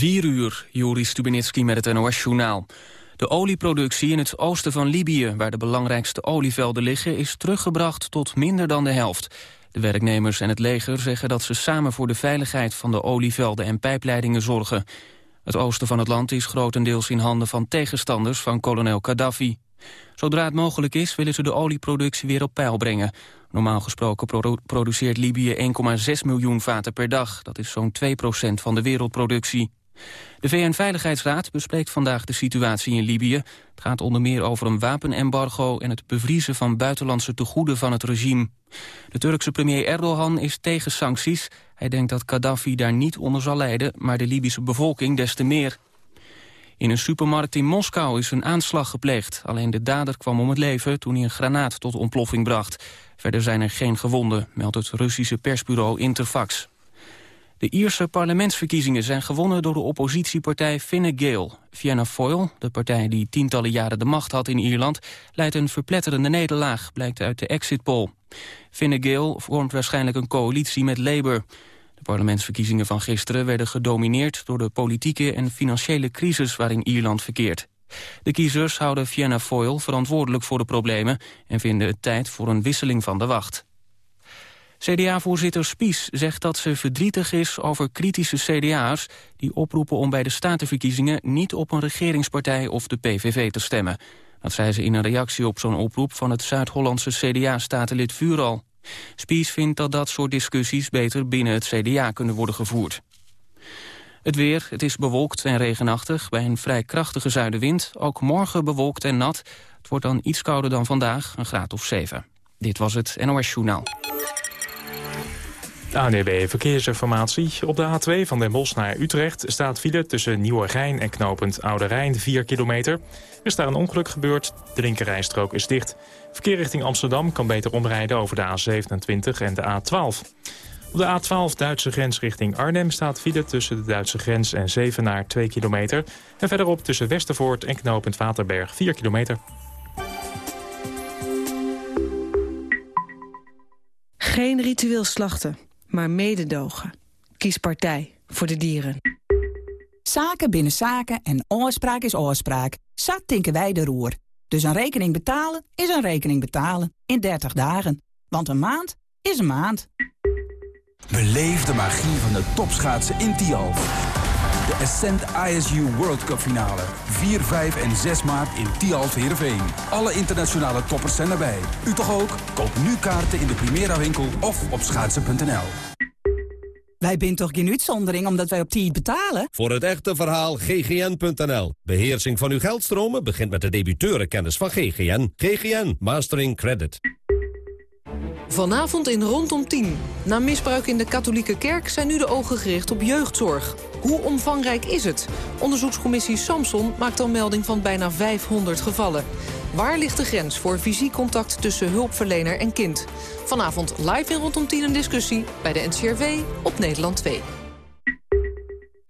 4 uur, Juri Stubenitski met het NOS-journaal. De olieproductie in het oosten van Libië, waar de belangrijkste olievelden liggen, is teruggebracht tot minder dan de helft. De werknemers en het leger zeggen dat ze samen voor de veiligheid van de olievelden en pijpleidingen zorgen. Het oosten van het land is grotendeels in handen van tegenstanders van kolonel Gaddafi. Zodra het mogelijk is, willen ze de olieproductie weer op peil brengen. Normaal gesproken produceert Libië 1,6 miljoen vaten per dag. Dat is zo'n 2% van de wereldproductie. De VN-veiligheidsraad bespreekt vandaag de situatie in Libië. Het gaat onder meer over een wapenembargo en het bevriezen van buitenlandse tegoeden van het regime. De Turkse premier Erdogan is tegen sancties. Hij denkt dat Gaddafi daar niet onder zal lijden, maar de Libische bevolking des te meer. In een supermarkt in Moskou is een aanslag gepleegd. Alleen de dader kwam om het leven toen hij een granaat tot ontploffing bracht. Verder zijn er geen gewonden, meldt het Russische persbureau Interfax. De Ierse parlementsverkiezingen zijn gewonnen door de oppositiepartij Fine Gael. Fianna Fáil, de partij die tientallen jaren de macht had in Ierland... leidt een verpletterende nederlaag, blijkt uit de exit poll. Fine Gael vormt waarschijnlijk een coalitie met Labour. De parlementsverkiezingen van gisteren werden gedomineerd... door de politieke en financiële crisis waarin Ierland verkeert. De kiezers houden Fianna Fáil verantwoordelijk voor de problemen... en vinden het tijd voor een wisseling van de wacht. CDA-voorzitter Spies zegt dat ze verdrietig is over kritische CDA's... die oproepen om bij de statenverkiezingen niet op een regeringspartij of de PVV te stemmen. Dat zei ze in een reactie op zo'n oproep van het Zuid-Hollandse CDA-statenlid Vuural. Spies vindt dat dat soort discussies beter binnen het CDA kunnen worden gevoerd. Het weer, het is bewolkt en regenachtig bij een vrij krachtige zuidenwind. Ook morgen bewolkt en nat. Het wordt dan iets kouder dan vandaag, een graad of 7. Dit was het NOS Journaal. ANEB Verkeersinformatie. Op de A2 van Den Bosch naar Utrecht staat file tussen Nieuwegein en knooppunt Oude Rijn 4 kilometer. Er is daar een ongeluk gebeurd, de linkerrijstrook is dicht. Verkeer richting Amsterdam kan beter omrijden over de A27 en de A12. Op de A12 Duitse grens richting Arnhem staat file tussen de Duitse grens en Zevenaar 2 kilometer. En verderop tussen Westervoort en knooppunt Waterberg 4 kilometer. Geen ritueel slachten maar mededogen. Kies partij voor de dieren. Zaken binnen zaken en oorspraak is oorspraak. Zat tinken wij de roer. Dus een rekening betalen is een rekening betalen. In 30 dagen. Want een maand is een maand. Beleef de magie van de topschaatsen in Tialf. De Ascent ISU World Cup finale. 4, 5 en 6 maart in Tialf Heerenveen. Alle internationale toppers zijn erbij. U toch ook? Koop nu kaarten in de Primera winkel of op schaatsen.nl. Wij zijn toch geen uitzondering omdat wij op tijd betalen? Voor het echte verhaal ggn.nl. Beheersing van uw geldstromen begint met de debiteurenkennis van GGN. GGN Mastering Credit. Vanavond in Rondom 10. Na misbruik in de katholieke kerk zijn nu de ogen gericht op jeugdzorg. Hoe omvangrijk is het? Onderzoekscommissie Samson maakt al melding van bijna 500 gevallen. Waar ligt de grens voor fysiek contact tussen hulpverlener en kind? Vanavond live in Rondom 10 een discussie bij de NCRV op Nederland 2.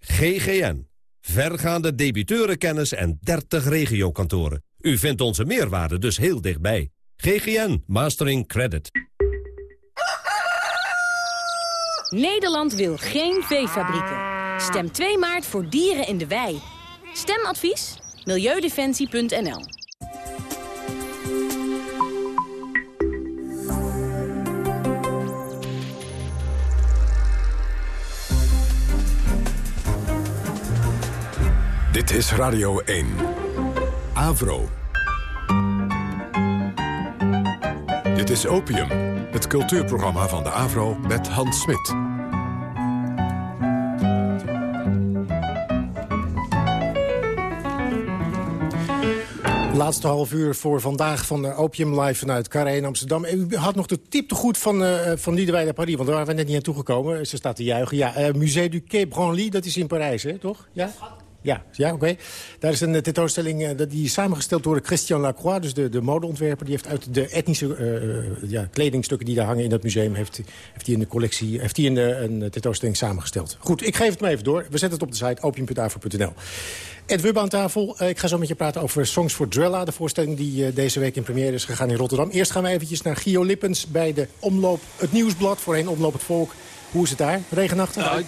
GGN. Vergaande debiteurenkennis en 30 regiokantoren. U vindt onze meerwaarde dus heel dichtbij. GGN Mastering Credit. Nederland wil geen veefabrieken. Stem 2 maart voor dieren in de wei. Stemadvies? Milieudefensie.nl Dit is Radio 1. Avro. Dit is Opium, het cultuurprogramma van de Avro met Hans Smit. Laatste half uur voor vandaag van Opium Live vanuit Carré in Amsterdam. U had nog de tip te goed van, uh, van Liedewij Paris, want daar waren we net niet aan toegekomen. Ze staat te juichen. Ja, uh, Musée du Quai Branly, dat is in Parijs, hè, toch? Ja? Ja, ja oké. Daar is een uh, tentoonstelling uh, die is samengesteld door Christian Lacroix... dus de, de modeontwerper. Die heeft uit de etnische uh, ja, kledingstukken die daar hangen in dat museum... heeft, heeft hij in de collectie heeft hij een, een tentoonstelling samengesteld. Goed, ik geef het maar even door. We zetten het op de site opium.avro.nl. Ed Wubbe aan tafel. ik ga zo met je praten over Songs for Drella. De voorstelling die deze week in première is gegaan in Rotterdam. Eerst gaan we eventjes naar Gio Lippens bij de Omloop, het Nieuwsblad. Voorheen Omloop het Volk. Hoe is het daar? Regenachtig?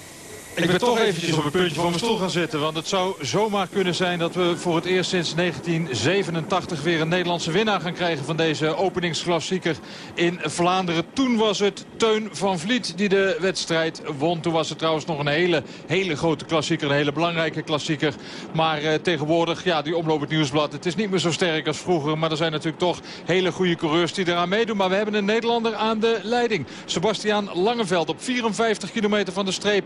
Ik ben toch eventjes op een puntje van mijn stoel gaan zitten. Want het zou zomaar kunnen zijn dat we voor het eerst sinds 1987 weer een Nederlandse winnaar gaan krijgen van deze openingsklassieker in Vlaanderen. Toen was het Teun van Vliet die de wedstrijd won. Toen was het trouwens nog een hele, hele grote klassieker, een hele belangrijke klassieker. Maar eh, tegenwoordig, ja, die omloop het nieuwsblad. Het is niet meer zo sterk als vroeger. Maar er zijn natuurlijk toch hele goede coureurs die eraan meedoen. Maar we hebben een Nederlander aan de leiding. Sebastiaan Langeveld op 54 kilometer van de streep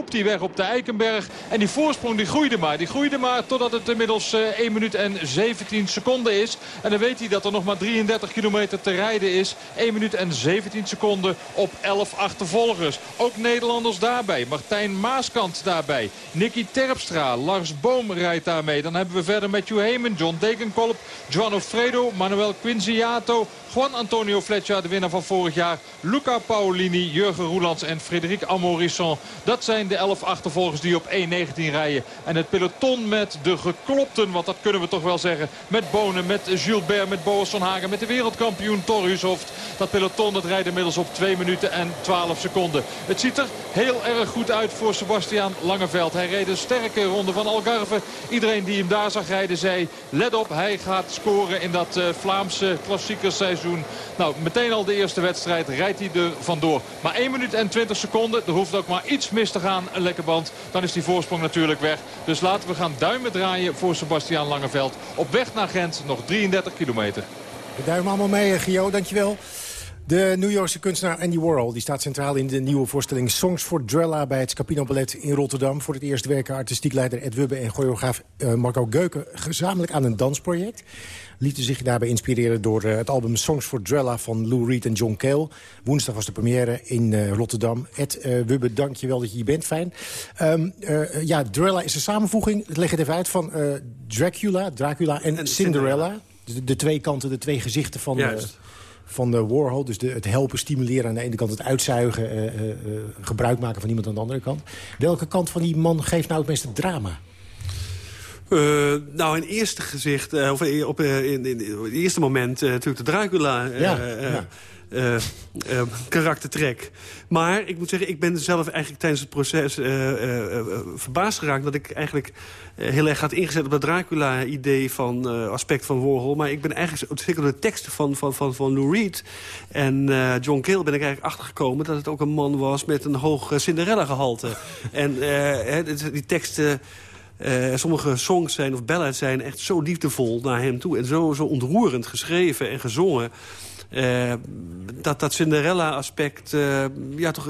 sloopt hij weg op de Eikenberg. En die voorsprong die groeide maar. Die groeide maar totdat het inmiddels 1 eh, minuut en 17 seconden is. En dan weet hij dat er nog maar 33 kilometer te rijden is. 1 minuut en 17 seconden op 11 achtervolgers. Ook Nederlanders daarbij. Martijn Maaskant daarbij. Nicky Terpstra. Lars Boom rijdt daarmee. Dan hebben we verder Matthew Heyman, John Degenkolb, Joan Fredo, Manuel Quinziato, Juan Antonio Fletcher, de winnaar van vorig jaar. Luca Paolini, Jurgen Roelands en Frederik Amorisson. Dat zijn de 11 achtervolgers die op 1.19 rijden. En het peloton met de geklopten, want dat kunnen we toch wel zeggen. Met Bonen, met Gilbert, met Boas van Hagen, met de wereldkampioen Torhushoft. Dat peloton dat rijdt inmiddels op 2 minuten en 12 seconden. Het ziet er heel erg goed uit voor Sebastian Langeveld. Hij reed een sterke ronde van Algarve. Iedereen die hem daar zag rijden zei, let op, hij gaat scoren in dat uh, Vlaamse klassiekerseizoen nou, meteen al de eerste wedstrijd rijdt hij er vandoor. Maar 1 minuut en 20 seconden. Er hoeft ook maar iets mis te gaan. Een lekker band. Dan is die voorsprong natuurlijk weg. Dus laten we gaan duimen draaien voor Sebastian Langeveld. Op weg naar Gent nog 33 kilometer. We duimen allemaal mee, Gio. Dankjewel. De New Yorkse kunstenaar Andy Warhol die staat centraal in de nieuwe voorstelling Songs for Drella bij het Scapino Ballet in Rotterdam. Voor het eerst werken artistiek leider Ed Wubbe en choreograaf uh, Marco Geuken gezamenlijk aan een dansproject lieten zich daarbij inspireren door uh, het album Songs for Drella van Lou Reed en John Cale. Woensdag was de première in uh, Rotterdam. Ed uh, Wubbe, dank je wel dat je hier bent. Fijn. Um, ja, Drella is een samenvoeging, leg het even uit, van Dracula, Dracula en, en Cinderella. De, de, twee kanten, de twee gezichten van... van de Warhol. Dus de, het helpen, stimuleren aan de ene kant, het uitzuigen... Uh, uh, gebruik maken van iemand aan de andere kant. Welke kant van die man geeft nou het meeste drama? Uh, nou, in eerste gezicht, uh, of op, uh, in, in, in, het eerste moment natuurlijk de Dracula... Ja, ja. karaktertrek. Maar ik moet zeggen, ik ben zelf eigenlijk tijdens het proces verbaasd geraakt... dat ik eigenlijk heel erg had ingezet op het Dracula-idee van aspect van Warhol. Maar ik ben eigenlijk, zeker door de teksten van, van, van, van Lou Reed en John Cale... ben ik eigenlijk achtergekomen dat het ook een man was met een hoog Cinderella-gehalte. en die teksten... Uh, sommige songs zijn, of ballads zijn echt zo liefdevol naar hem toe. En zo, zo ontroerend geschreven en gezongen. Uh, dat dat Cinderella-aspect uh, ja, toch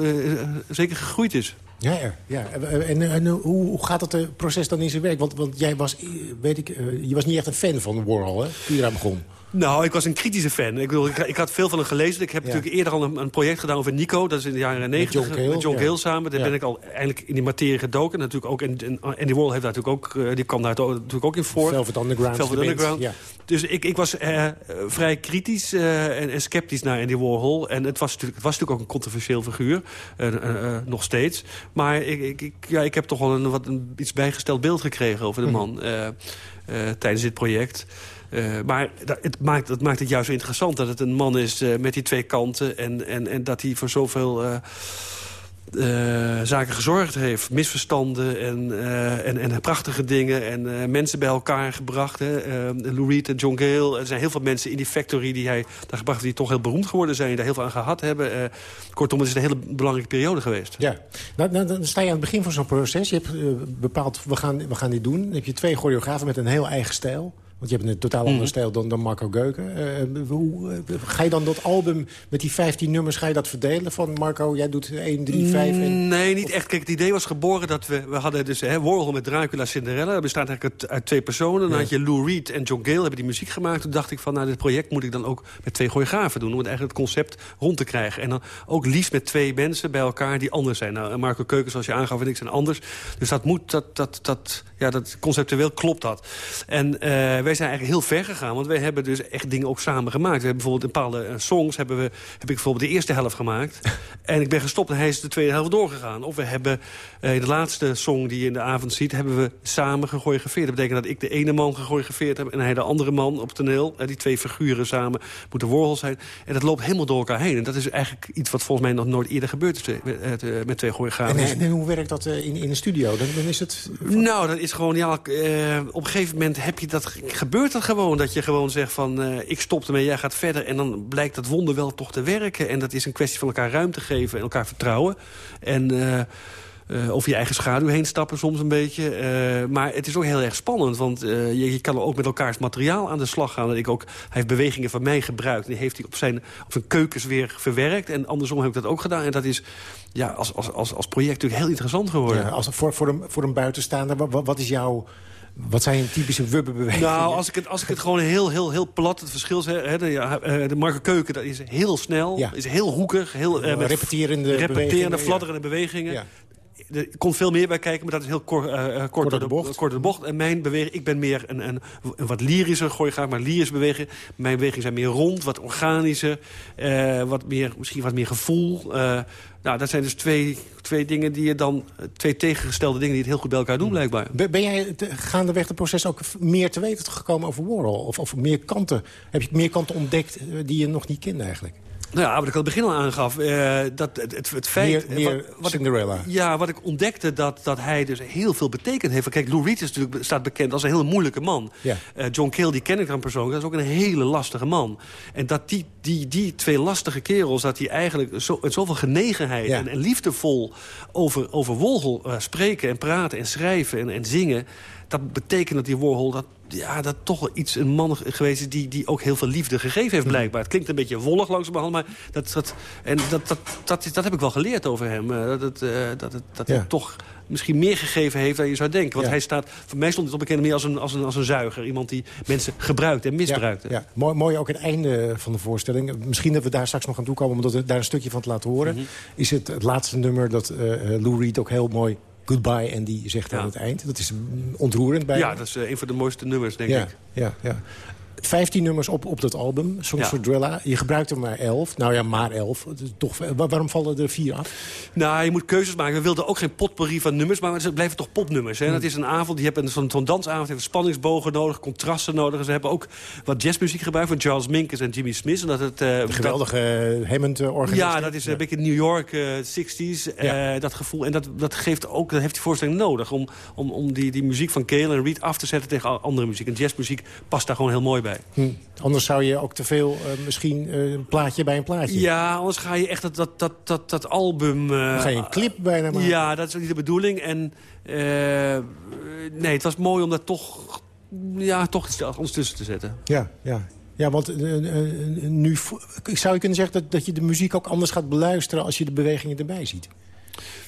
zeker gegroeid is. Ja, ja. En, en hoe, hoe, gaat het proces dan in zijn werk? Want, want jij was, weet ik, je was niet echt een fan van Warhol, hè? Toen je daar begon. Nou, ik was een kritische fan. Ik, bedoel, ik, ik had veel van hem gelezen. Ik heb natuurlijk eerder al een, een, project gedaan over Nico. Dat is in de jaren negentig. Met John Gale, John samen. Daar ben ik al eindelijk in die materie gedoken. Natuurlijk ook, en, en die Wall heeft daar natuurlijk ook, eh, die kwam daar natuurlijk ook in voor. Velvet Underground. Velvet Underground. Dus ik, ik was uh, vrij kritisch uh, en, en, sceptisch naar Andy Warhol. En het was natuurlijk, het was natuurlijk ook een controversieel figuur. nog steeds. Maar ik, ik, ja, ik heb toch wel een, wat, een iets bijgesteld beeld gekregen over de mhm. man. tijdens dit project. Uh, maar het maakt, het maakt het juist zo interessant dat het een man is uh, met die twee kanten... en, en, en dat hij voor zoveel uh, zaken gezorgd heeft. Misverstanden en, en, en prachtige dingen en mensen bij elkaar gebracht. Hè. Lou Reed en John Gale. Er zijn heel veel mensen in die factory die hij daar gebracht... die toch heel beroemd geworden zijn, daar heel veel aan gehad hebben. kortom, het is een hele belangrijke periode geweest. Ja, nou, nou dan sta je aan het begin van zo'n proces. Je hebt bepaald, we gaan, we gaan dit doen. Dan heb je twee choreografen met een heel eigen stijl. Want je hebt een totaal andere mhm. stijl dan, dan Marco Geuken. Uh, hoe, uh, ga je dan dat album met die 15 nummers ga je dat verdelen? Van Marco, jij doet 1, 3, 5? En... Nee, niet echt. Kijk, het idee was geboren dat we... We hadden dus hè, Warhol met Dracula Cinderella. Dat bestaat eigenlijk uit, uit twee personen. Dan had je Lou Reed en John Gale hebben die muziek gemaakt. Toen dacht ik van, nou, dit project moet ik dan ook met twee choreografen doen. Om het eigenlijk het concept rond te krijgen. En dan ook liefst met twee mensen bij elkaar die anders zijn. Nou, Marco Keuken, zoals je aangaf, en ik zijn anders. Dus dat moet, dat, dat, dat ja, dat, conceptueel klopt dat. En uh, wij zijn eigenlijk heel ver gegaan. Want wij hebben dus echt dingen ook samen gemaakt. We hebben bijvoorbeeld een bepaalde uh, songs hebben we, heb ik bijvoorbeeld de eerste helft gemaakt. en ik ben gestopt en hij is de tweede helft doorgegaan. Of we hebben uh, in de laatste song die je in de avond ziet... hebben we samen gechoreografeerd. Dat betekent dat ik de ene man gechoreografeerd heb... en hij de andere man op toneel. die twee figuren samen moeten Warhol zijn. En dat loopt helemaal door elkaar heen. En dat is eigenlijk iets wat volgens mij nog nooit eerder gebeurd is... met, met twee choreografen. En, en, hoe werkt dat in, in de studio? Dan, dan is het... Nou, dat is gewoon... Ja, op een gegeven moment heb je dat, gebeurt dat gewoon. Dat je gewoon zegt van, ik stop ermee, jij gaat verder. En dan blijkt dat wonder wel toch te werken. En dat is een kwestie van elkaar ruimte geven en elkaar vertrouwen. En... Uh, uh, over je eigen schaduw heen stappen soms een beetje. Uh, maar het is ook heel erg spannend. Want uh, je, je, kan ook met elkaars materiaal aan de slag gaan. Dat ik ook, hij heeft bewegingen van mij gebruikt. En die heeft hij op zijn, op zijn keukens weer verwerkt. En andersom heb ik dat ook gedaan. En dat is ja, als, als, als, als project natuurlijk heel interessant geworden. Ja, als, voor, voor, een, voor een buitenstaander, wat, wat is jouw... Wat zijn typische wubbebewegingen? Nou, als ik het, als ik het gewoon heel, heel, heel plat... het verschil zeg, hè, de, de Marke Keuken dat is heel snel, ja. is heel hoekig. Heel, met repeterende, repeterende bewegingen, fladderende bewegingen. Er komt veel meer bij kijken, maar dat is heel kort, uh, kort, door de, bocht. kort door de bocht. En mijn beweging, ik ben meer een, een, een wat lyrischer gooigaar, maar lyrisch bewegen. Mijn bewegingen zijn meer rond, wat organischer, uh, wat meer, misschien wat meer gevoel. Uh, nou, dat zijn dus twee, twee dingen die je dan... twee tegengestelde dingen die het heel goed bij elkaar doen, blijkbaar. Ben jij gaandeweg het proces ook meer te weten gekomen over Warhol? Of, of meer kanten, heb je meer kanten ontdekt die je nog niet kende eigenlijk? Nou ja, wat ik al het begin al aangaf, uh, dat het, het, het feit... Meer, meer wat, wat Cinderella. Ik, ja, wat ik ontdekte, dat, dat hij dus heel veel betekend heeft. Kijk, Lou Reed is natuurlijk, staat bekend als een hele moeilijke man. Ja. Uh, John Cale, die ken ik dan persoonlijk, dat is ook een hele lastige man. En dat die, die, die twee lastige kerels, dat die eigenlijk zo, met zoveel genegenheid... Ja. En, en liefdevol over, over uh, spreken en praten en schrijven en, en zingen... dat betekent dat die Warhol... Dat, ja, dat toch wel iets een man geweest is die, die ook heel veel liefde gegeven heeft blijkbaar. Het klinkt een beetje wollig langzamerhand, maar dat, dat, en dat, dat, dat, dat heb ik wel geleerd over hem. Uh, dat het, uh, dat, het, dat Ja. hij toch misschien meer gegeven heeft dan je zou denken. Want Ja. hij staat, voor mij stond het op bekend meer als een, als, een, als een zuiger. Iemand die mensen gebruikt en misbruikt. Ja, mooi, mooi ook het einde van de voorstelling. Misschien dat we daar straks nog aan toe komen... omdat we daar een stukje van te laten horen. Mhm. Is het het laatste nummer dat eh, eh, Lou Reed ook heel mooi... Goodbye, en die zegt aan het eind. Dat is ontroerend bij Ja, dat is eh, een van de mooiste nummers, denk ik. Ja, ja. Vijftien nummers op, op dat album, Songs Ja. for Drilla. Je gebruikt er maar elf. Nou ja, maar elf. Het is Toch, wa- waarom vallen er vier af? Nou, je moet keuzes maken. We wilden ook geen potpourri van nummers, maar het blijven toch popnummers. Hè? En Hmm. Dat is een avond, die hebben zo'n zo'n dansavond heeft spanningsbogen nodig, contrasten nodig. Ze hebben ook wat jazzmuziek gebruikt van Charles Minkus en Jimmy Smith. En dat het, eh, geweldige uh, Hammond-organist. Ja, dat is een beetje New York eh 60s, eh, Ja. dat gevoel. En dat, dat, geeft ook, dat heeft die voorstelling nodig... om, om, om die, die muziek van Cale en Reed af te zetten tegen andere muziek. En jazzmuziek past daar gewoon heel mooi bij. Hm. Anders zou je ook te veel eh, misschien eh, een plaatje bij een plaatje. Ja, anders ga je echt dat, dat, dat, dat, dat album... eh, Dan ga je een clip bijna maken. Ja, dat is ook niet de bedoeling. En eh, nee, het was mooi om dat toch, ja, toch iets anders tussen te zetten. Ja, ja. Ja, want eh, eh, nu zou je kunnen zeggen dat, dat je de muziek ook anders gaat beluisteren... als je de bewegingen erbij ziet.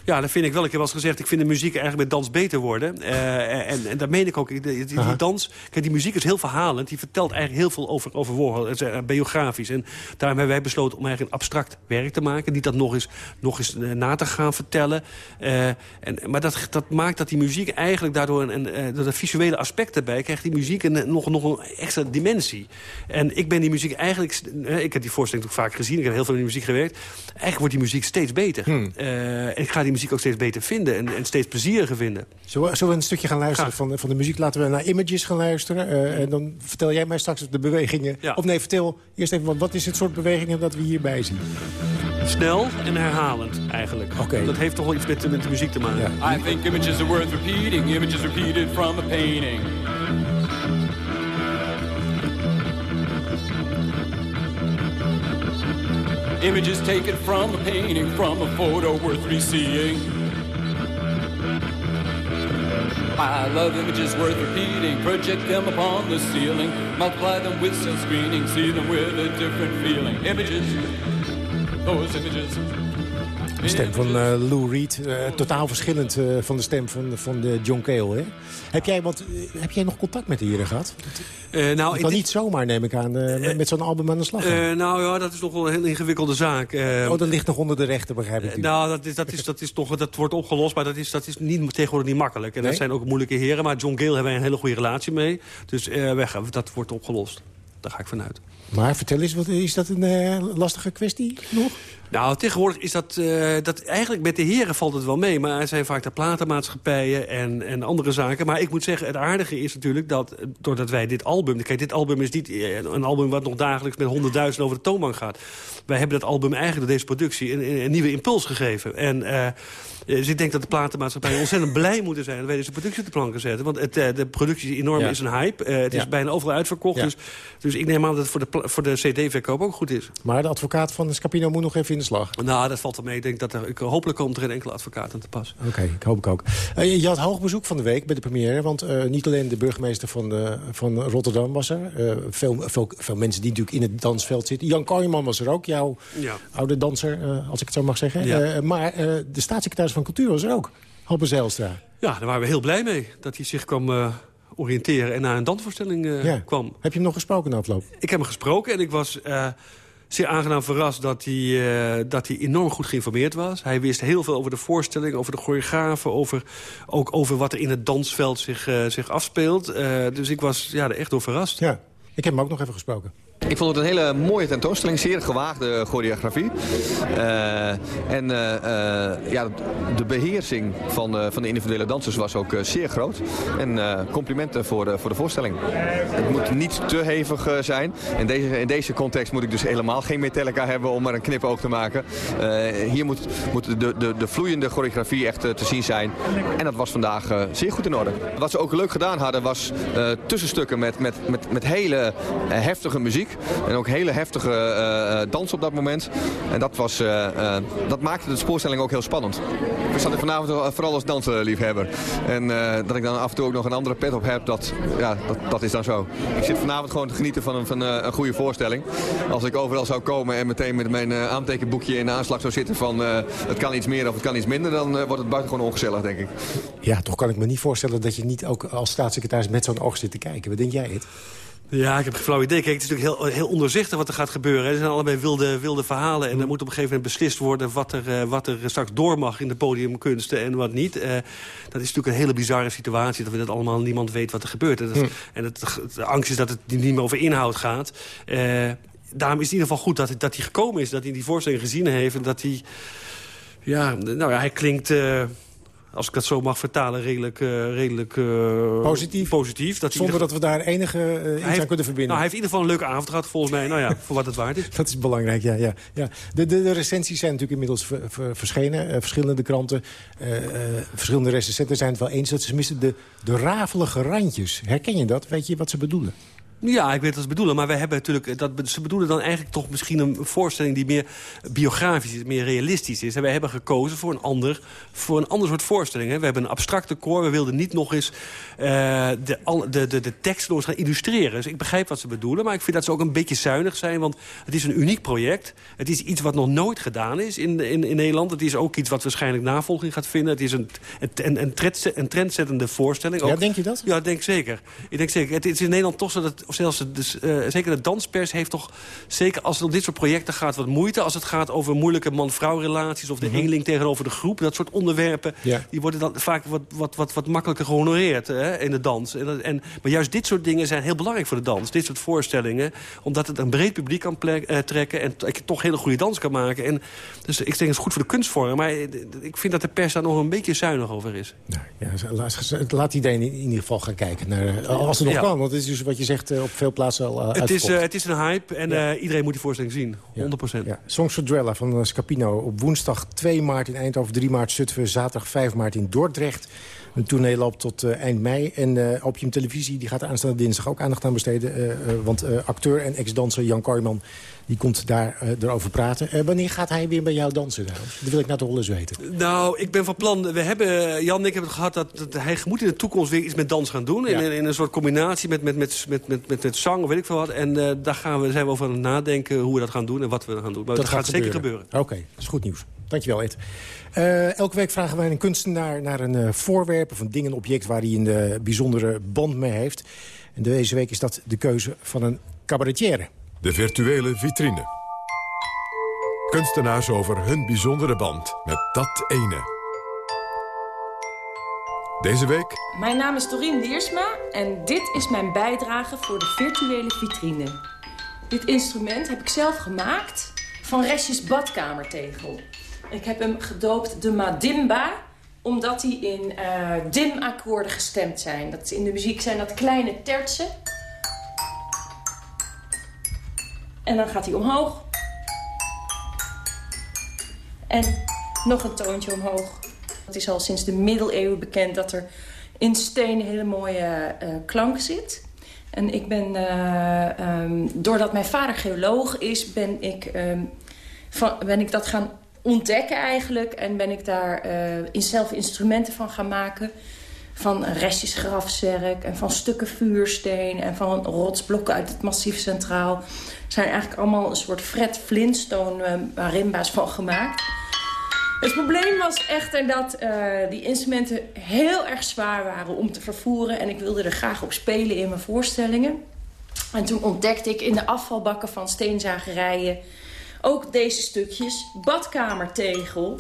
Ja, dat vind ik wel. Ik heb wel eens gezegd, ik vind de muziek eigenlijk met dans beter worden. Eh, en, en dat meen ik ook. Die, die, dans, kijk, die muziek is heel verhalend. Die vertelt eigenlijk heel veel over, over Warhol. Het is eh, biografisch. En daarom hebben wij besloten om eigenlijk een abstract werk te maken. Niet dat nog eens, nog eens eh, na te gaan vertellen. En, maar dat, dat maakt dat die muziek eigenlijk daardoor... Een, een, door de visuele aspecten bij krijgt die muziek een, nog, nog een extra dimensie. En ik ben die muziek eigenlijk... ik heb die voorstelling ook vaak gezien. Ik heb heel veel in die muziek gewerkt. Eigenlijk wordt die muziek steeds beter. Hmm. En ik ga die muziek ook steeds beter vinden. En, en steeds plezieriger vinden. Zullen we, zullen we een stukje gaan luisteren van, de- van de muziek? Laten we naar Images gaan luisteren. eh, en dan vertel jij mij straks de bewegingen. Ja. Of nee, vertel eerst even, wat, wat is het soort bewegingen dat we hierbij zien? Snel en herhalend, eigenlijk. Oké. Dat heeft toch wel iets met, de- met de muziek te maken. Ja. I think images are worth repeating, images repeated from a painting. Images taken from a painting, from a photo worth reseeing. I love images worth repeating, project them upon the ceiling, multiply them with some screening, see them with a different feeling. Images, those images. De stem van uh, Lou Reed, uh, totaal verschillend uh, van de stem van, van de John Cale. Hè? Heb, jij, wat, heb jij nog contact met de heren gehad? nou, kan niet zomaar, neem ik aan, met, met zo'n album aan de slag nou ja, dat is nog wel een heel ingewikkelde zaak. oh, dat ligt nog onder de rechter, begrijp ik. nou, dat, is, dat, is, dat, is toch, dat wordt opgelost, maar dat is, dat is niet, tegenwoordig niet makkelijk. En nee? dat zijn ook moeilijke heren, maar John Cale hebben wij een hele goede relatie mee. Dus weg, dat wordt opgelost. Daar ga ik vanuit. Maar vertel eens, wat, is dat een uh, lastige kwestie nog? Nou, tegenwoordig is dat, uh, dat... Eigenlijk met de heren valt het wel mee. Maar er zijn vaak de platenmaatschappijen en, en andere zaken. Maar ik moet zeggen, het aardige is natuurlijk dat... doordat wij dit album... Kijk, dit album is niet eh, een album wat nog dagelijks met honderdduizenden over de toonbank gaat. Wij hebben dat album eigenlijk door deze productie een, een nieuwe impuls gegeven. En... Uh, dus ik denk dat de platenmaatschappijen ontzettend blij moeten zijn... dat wij deze productie op de planken zetten. Want het, de productie enorm is een hype. het is bijna overal uitverkocht. Dus, dus ik neem aan dat het voor de, voor de cd-verkoop ook goed is. Maar de advocaat van Scapino moet nog even in de slag. Nou, dat valt er mee. Ik denk dat er, ik, hopelijk komt er geen enkele advocaat aan te pas. Oké, ik hoop ik ook. Uh, je had hoog bezoek van de week bij de première. Want uh, niet alleen de burgemeester van, de, van Rotterdam was er. Veel, veel, veel mensen die natuurlijk in het dansveld zitten. Jan Kooijman was er ook, jouw ja. oude danser, als ik het zo mag zeggen. Ja. maar de staatssecretaris van Cultuur was er ook, Halbe Zijlstra. Ja, daar waren we heel blij mee. Dat hij zich kwam oriënteren en naar een dansvoorstelling uh, kwam. Heb je hem nog gesproken na afloop? Ik heb hem gesproken en ik was uh, zeer aangenaam verrast dat hij, dat hij enorm goed geïnformeerd was. Hij wist heel veel over de voorstelling, over de choreografen... Over, ook over wat er in het dansveld zich, zich afspeelt. dus ik was ja, er echt door verrast. Ja, ik heb hem ook nog even gesproken. Ik vond het een hele mooie tentoonstelling, zeer gewaagde choreografie. Uh, en uh, uh, ja, de beheersing van, van de individuele dansers was ook zeer groot. En complimenten voor, voor de voorstelling. Het moet niet te hevig zijn. In deze, in deze context moet ik dus helemaal geen Metallica hebben om maar een knipoog te maken. hier moet, moet de, de, de vloeiende choreografie echt te zien zijn. En dat was vandaag zeer goed in orde. Wat ze ook leuk gedaan hadden was tussenstukken met, met, met, met hele heftige muziek. En ook hele heftige uh, dans op dat moment. En dat, was, uh, dat maakte de spoorstelling ook heel spannend. We zaten vanavond vooral als dansliefhebber. En dat ik dan af en toe ook nog een andere pet op heb, dat, ja, dat, dat is dan zo. Ik zit vanavond gewoon te genieten van een, van een goede voorstelling. Als ik overal zou komen en meteen met mijn aantekenboekje in de aanslag zou zitten van het kan iets meer of het kan iets minder, dan wordt het buitengewoon ongezellig, denk ik. Ja, toch kan ik me niet voorstellen dat je niet ook als staatssecretaris met zo'n oog zit te kijken. Wat denk jij het? Ja, ik heb geen flauw idee. Kijk, het is natuurlijk heel, heel onderzichtig wat er gaat gebeuren. Er zijn allebei wilde, wilde verhalen. En er moet op een gegeven moment beslist worden... wat er, uh, wat er straks door mag in de podiumkunsten en wat niet. Uh, dat is natuurlijk een hele bizarre situatie. Dat we dat allemaal niemand weet wat er gebeurt. En, dat, hm. en het, de angst is dat het niet meer over inhoud gaat. Uh, daarom is het in ieder geval goed dat, dat hij gekomen is. Dat hij die voorstelling gezien heeft. En dat hij... Ja, nou ja, hij klinkt als ik dat zo mag vertalen, redelijk, uh, redelijk uh, positief. positief dat Zonder dat we daar enige uh, iets aan kunnen verbinden. Nou, hij heeft in ieder geval een leuke avond gehad, volgens mij. Nou ja, voor wat het waard is. Dat is belangrijk, ja. ja, ja. De, de, de recensies zijn natuurlijk inmiddels ver, ver, verschenen. verschillende kranten, verschillende recensenten zijn het wel eens... dat ze missen de, de rafelige randjes. Herken je dat? Weet je wat ze bedoelen? Ja, ik weet wat ze bedoelen. Maar wij hebben natuurlijk, dat, ze bedoelen dan eigenlijk toch misschien een voorstelling... die meer biografisch is, meer realistisch is. En wij hebben gekozen voor een ander, voor een ander soort voorstelling. Hè. We hebben een abstracte koor. We wilden niet nog eens uh, de, de, de, de tekst eens gaan illustreren. Dus ik begrijp wat ze bedoelen. Maar ik vind dat ze ook een beetje zuinig zijn. Want het is een uniek project. Het is iets wat nog nooit gedaan is in, in, in Nederland. Het is ook iets wat waarschijnlijk navolging gaat vinden. Het is een, een, een trendzettende voorstelling. Ook. Ja, denk je dat? Ja, denk zeker. Ik denk zeker. Het is in Nederland toch zo dat of zelfs dus, uh, zeker de danspers heeft toch... zeker als het om dit soort projecten gaat wat moeite... als het gaat over moeilijke man-vrouw relaties... of de mm eenling tegenover de groep. Dat soort onderwerpen die worden dan vaak wat, wat, wat, wat makkelijker gehonoreerd hè, in de dans. En, en, maar juist dit soort dingen zijn heel belangrijk voor de dans. Dit soort voorstellingen. Omdat het een breed publiek kan plek, uh, trekken... en toch hele goede dans kan maken. En, dus ik denk het is goed voor de kunstvorm. Maar ik vind dat de pers daar nog een beetje zuinig over is. Nou, ja, laat, laat iedereen in ieder geval gaan kijken. Naar, als het nog kan. Want het is dus wat je zegt op veel plaatsen al uh, het, is, uh, het is een hype en uh, iedereen moet die voorstelling zien. 100%. Ja. Songs for Drella van Scapino op woensdag 2 maart in Eindhoven, 3 maart Zutphen, zaterdag 5 maart in Dordrecht. Een tournee loopt tot uh, eind mei. En uh, Opium Televisie die gaat aanstaande dinsdag ook aandacht aan besteden. Uh, want acteur en ex-danser Jan Kooijman die komt daar erover praten. wanneer gaat hij weer bij jou dansen? Nou? Dat wil ik naar de eens weten. Nou, ik ben van plan... We hebben, Jan en ik hebben het gehad dat, dat, hij moet in de toekomst weer iets met dans gaan doen. Ja. In, in, een soort combinatie met, met, met, met, met, met, met zang of weet ik veel wat. En daar gaan we, zijn we over aan het nadenken hoe we dat gaan doen en wat we gaan doen. Maar dat, dat gaat, zeker gebeuren. Oké, okay, dat is goed nieuws. Dankjewel, Ed. Uh, elke week vragen wij een kunstenaar naar een uh, voorwerp... of een ding, een object waar hij een uh, bijzondere band mee heeft. En deze week is dat de keuze van een cabaretière. De virtuele vitrine. Kunstenaars over hun bijzondere band met dat ene. Deze week... Mijn naam is Dorien Wiersma en dit is mijn bijdrage voor de virtuele vitrine. Dit instrument heb ik zelf gemaakt van restjes badkamertegel. Ik heb hem gedoopt de Madimba, omdat hij in uh, dim-akkoorden gestemd zijn. Dat in de muziek zijn dat kleine tertsen. En dan gaat hij omhoog. En nog een toontje omhoog. Het is al sinds de middeleeuwen bekend dat er in steen hele mooie uh, klank zit. En ik ben, uh, um, doordat mijn vader geoloog is, ben ik, um, van, ben ik dat gaan ontdekken eigenlijk. En ben ik daar uh, in zelf instrumenten van gaan maken. Van restjes grafzerk en van stukken vuursteen en van rotsblokken uit het Massief Centraal. Zijn eigenlijk allemaal een soort Fred Flintstone marimba's van gemaakt. Het probleem was echter dat uh, die instrumenten heel erg zwaar waren om te vervoeren. En ik wilde er graag op spelen in mijn voorstellingen. En toen ontdekte ik in de afvalbakken van steenzagerijen ook deze stukjes badkamertegel.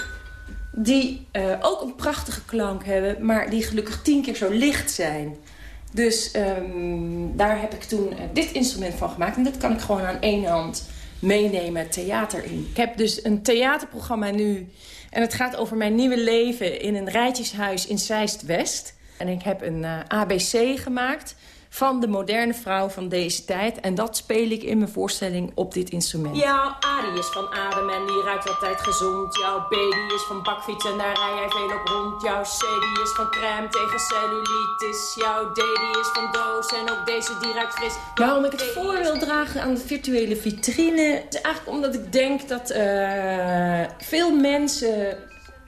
Die uh, ook een prachtige klank hebben, maar die gelukkig tien keer zo licht zijn. Dus um, daar heb ik toen uh, dit instrument van gemaakt. En dat kan ik gewoon aan één hand meenemen theater in. Ik heb dus een theaterprogramma nu en het gaat over mijn nieuwe leven in een rijtjeshuis in Zeist-West. En ik heb een uh, ABC gemaakt van de moderne vrouw van deze tijd. En dat speel ik in mijn voorstelling op dit instrument. Jouw A die is van adem en die ruikt altijd gezond. Jouw B die is van bakfiets en daar rij jij veel op rond. Jouw C die is van crème tegen cellulitis. Jouw D die is van doos en ook deze die ruikt fris. Waarom ik het voor wil dragen aan de virtuele vitrine... is eigenlijk omdat ik denk dat uh, veel mensen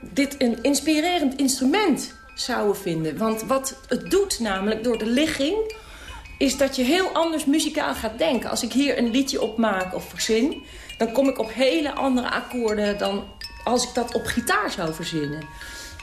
dit een inspirerend instrument zouden vinden. Want wat het doet namelijk door de ligging is dat je heel anders muzikaal gaat denken. Als ik hier een liedje op maak of verzin... dan kom ik op hele andere akkoorden dan als ik dat op gitaar zou verzinnen.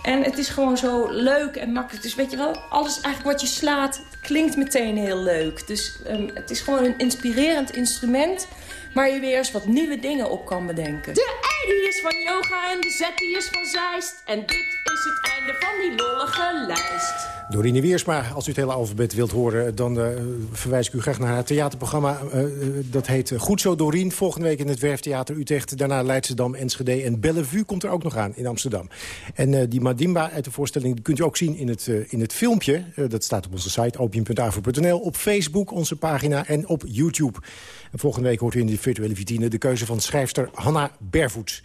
En het is gewoon zo leuk en makkelijk. Dus weet je wel, alles eigenlijk wat je slaat klinkt meteen heel leuk. Dus um, het is gewoon een inspirerend instrument... waar je weer eens wat nieuwe dingen op kan bedenken. De E is van yoga en de Z is van Zeist. En dit is het einde van die lollige lijst. Dorine Wiersma, als u het hele alfabet wilt horen... dan uh, verwijs ik u graag naar haar theaterprogramma. Uh, dat heet Goed Zo Dorien. Volgende week in het Werftheater Utrecht. Daarna Leidschendam, Enschede en Bellevue komt er ook nog aan in Amsterdam. En die Madimba uit de voorstelling kunt u ook zien in het, in het filmpje. dat staat op onze site opium.avro.nl. Op Facebook, onze pagina en op YouTube. En volgende week hoort u in de virtuele vitrine... de keuze van schrijfster Hanna Bervoets.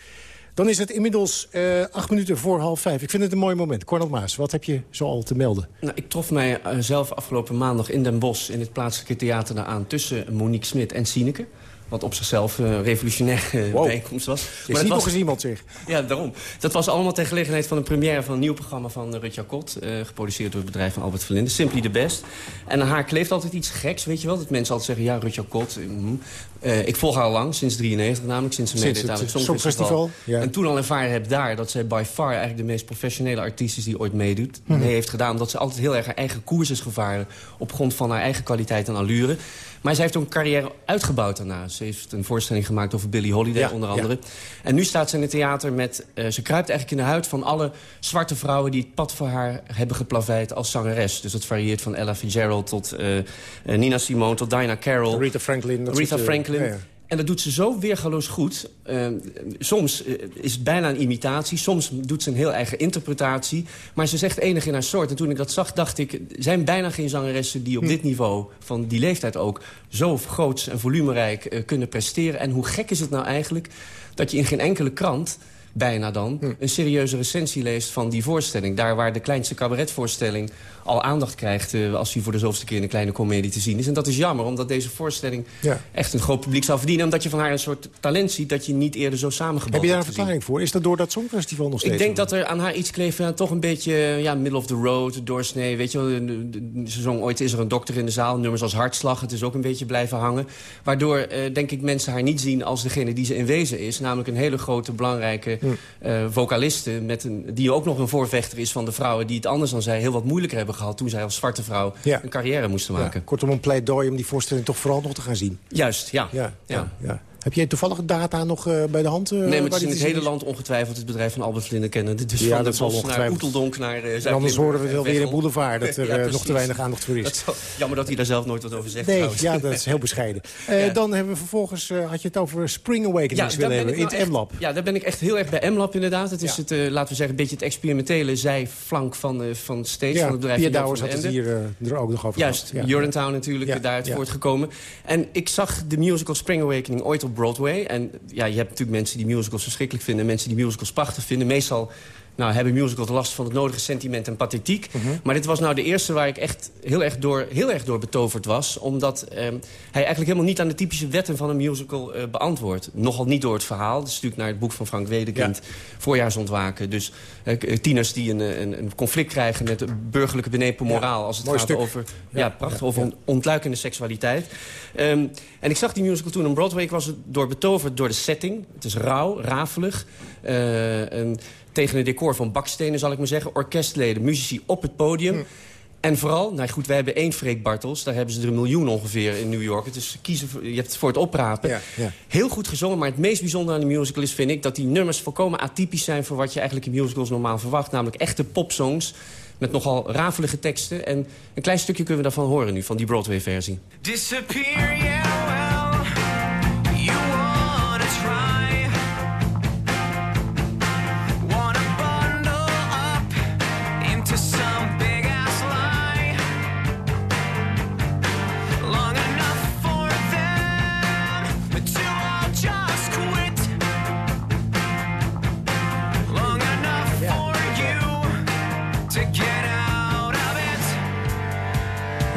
Dan is het inmiddels uh, acht minuten voor half vijf. Ik vind het een mooi moment. Cornel Maas, wat heb je zoal te melden? Nou, ik trof mij uh, zelf afgelopen maandag in Den Bosch... in het plaatselijke theater aan tussen Monique Smit en Sineke. Wat op zichzelf een uh, revolutionaire wow. bijeenkomst was. Je maar ziet nog eens iemand, zeg. Ja, daarom. Dat was allemaal ter gelegenheid van een première van een nieuw programma van Rutja Kot. Uh, geproduceerd door het bedrijf van Albert Verlinde. Simply the Best. En aan haar kleeft altijd iets geks, weet je wel. Dat mensen altijd zeggen, ja, Rutja Kot. Mm, uh, ik volg haar al lang, sinds 93 namelijk. Sinds ze meedeed aan het Songfestival. Ja. En toen al ervaren heb daar dat zij by far eigenlijk de meest professionele artiest is die ooit meedoet. Mee heeft gedaan. Dat ze altijd heel erg haar eigen koers is gevaren. Op grond van haar eigen kwaliteit en allure. Maar zij heeft ook een carrière uitgebouwd daarna. Ze heeft een voorstelling gemaakt over Billie Holiday ja, onder andere. Ja. En nu staat ze in het theater met... Uh, ze kruipt eigenlijk in de huid van alle zwarte vrouwen... die het pad voor haar hebben geplaveid als zangeres. Dus dat varieert van Ella Fitzgerald tot uh, uh, Nina Simone... tot Dinah Carroll. Rita Franklin. Rita Franklin. Ja, en dat doet ze zo weergaloos goed. Uh, soms uh, is het bijna een imitatie. Soms doet ze een heel eigen interpretatie. Maar ze zegt enig in haar soort. En toen ik dat zag, dacht ik... er zijn bijna geen zangeressen die op hm. dit niveau... van die leeftijd ook... zo groots en volumerijk uh, kunnen presteren. En hoe gek is het nou eigenlijk... dat je in geen enkele krant bijna dan, hm. een serieuze recensie leest van die voorstelling. Daar waar de kleinste cabaretvoorstelling al aandacht krijgt... Uh, als hij voor de zoveelste keer in een kleine komedie te zien is. En dat is jammer, omdat deze voorstelling ja. echt een groot publiek zou verdienen. Omdat je van haar een soort talent ziet dat je niet eerder zo samengebald Heb je daar een verklaring voor? Is dat door dat Songfestival nog steeds? Ik denk dat er aan haar iets kleeft, ja, toch een beetje ja, middle of the road, doorsnee. Weet je wel, ze zong ooit is er een dokter in de zaal. Nummers als Hartslag, het is ook een beetje blijven hangen. Waardoor, uh, denk ik, mensen haar niet zien als degene die ze in wezen is. Namelijk een hele grote, belangrijke, uh, vocaliste... Met een, die ook nog een voorvechter is van de vrouwen... die het anders dan zij heel wat moeilijker hebben gehad... toen zij als zwarte vrouw een carrière moesten maken. kortom, een pleidooi om die voorstelling toch vooral nog te gaan zien. Juist, ja. ja, ja. ja. Heb jij toevallig data nog uh, bij de hand? Uh, nee, maar het is in het hele land ongetwijfeld het bedrijf van Albert Vlinder kennen. Dus ja, van dat de naar Oeteldonk naar uh, En anders horen we wel weer in Boulevard dat er ja, nog te weinig aandacht voor is. Dat jammer dat hij daar zelf nooit wat over zegt Nee, trouwens. ja, dat is heel bescheiden. ja. Dan hebben we vervolgens, had je het over Spring Awakening ja, willen hebben in nou het M-Lab. Ja, daar ben ik echt heel erg bij M-Lab inderdaad. Het is het, laten we zeggen, een beetje het experimentele zijflank van, van stage van het bedrijf. Pia Douwers had het hier er ook nog over Juist, Urinetown natuurlijk, daaruit voortgekomen. En ik zag de musical Spring Awakening ooit Broadway. En ja, je hebt natuurlijk mensen die musicals verschrikkelijk vinden... en mensen die musicals prachtig vinden. Meestal nou, hebben musicals last van het nodige sentiment en pathetiek. Mhm. Maar dit was nou de eerste waar ik echt heel erg door, heel erg door betoverd was. Omdat eh, hij eigenlijk helemaal niet aan de typische wetten van een musical uh, beantwoordt. Nogal niet door het verhaal. Dat is natuurlijk naar het boek van Frank Wedekind, ja. Voorjaarsontwaken. Dus uh, tieners die een, een, een, conflict krijgen met de burgerlijke benepen moraal. als het gaat over, ja, prachtig, over ontluikende seksualiteit. Um, en ik zag die musical toen op Broadway. Ik was door betoverd door de setting. Het is rauw, rafelig. Een, tegen een decor van bakstenen, zal ik maar zeggen. Orkestleden, muzici op het podium. Hm. En vooral, nou goed, wij hebben één Freek Bartels. Daar hebben ze er een miljoen ongeveer in New York. Het is kiezen, voor, je hebt het voor het oprapen. Ja, ja. Heel goed gezongen, maar het meest bijzondere aan de musical is, vind ik... dat die nummers volkomen atypisch zijn voor wat je eigenlijk in musicals normaal verwacht. Namelijk echte popsongs met nogal rafelige teksten. En een klein stukje kunnen we daarvan horen nu, van die Broadway-versie. Disappear, yeah, well,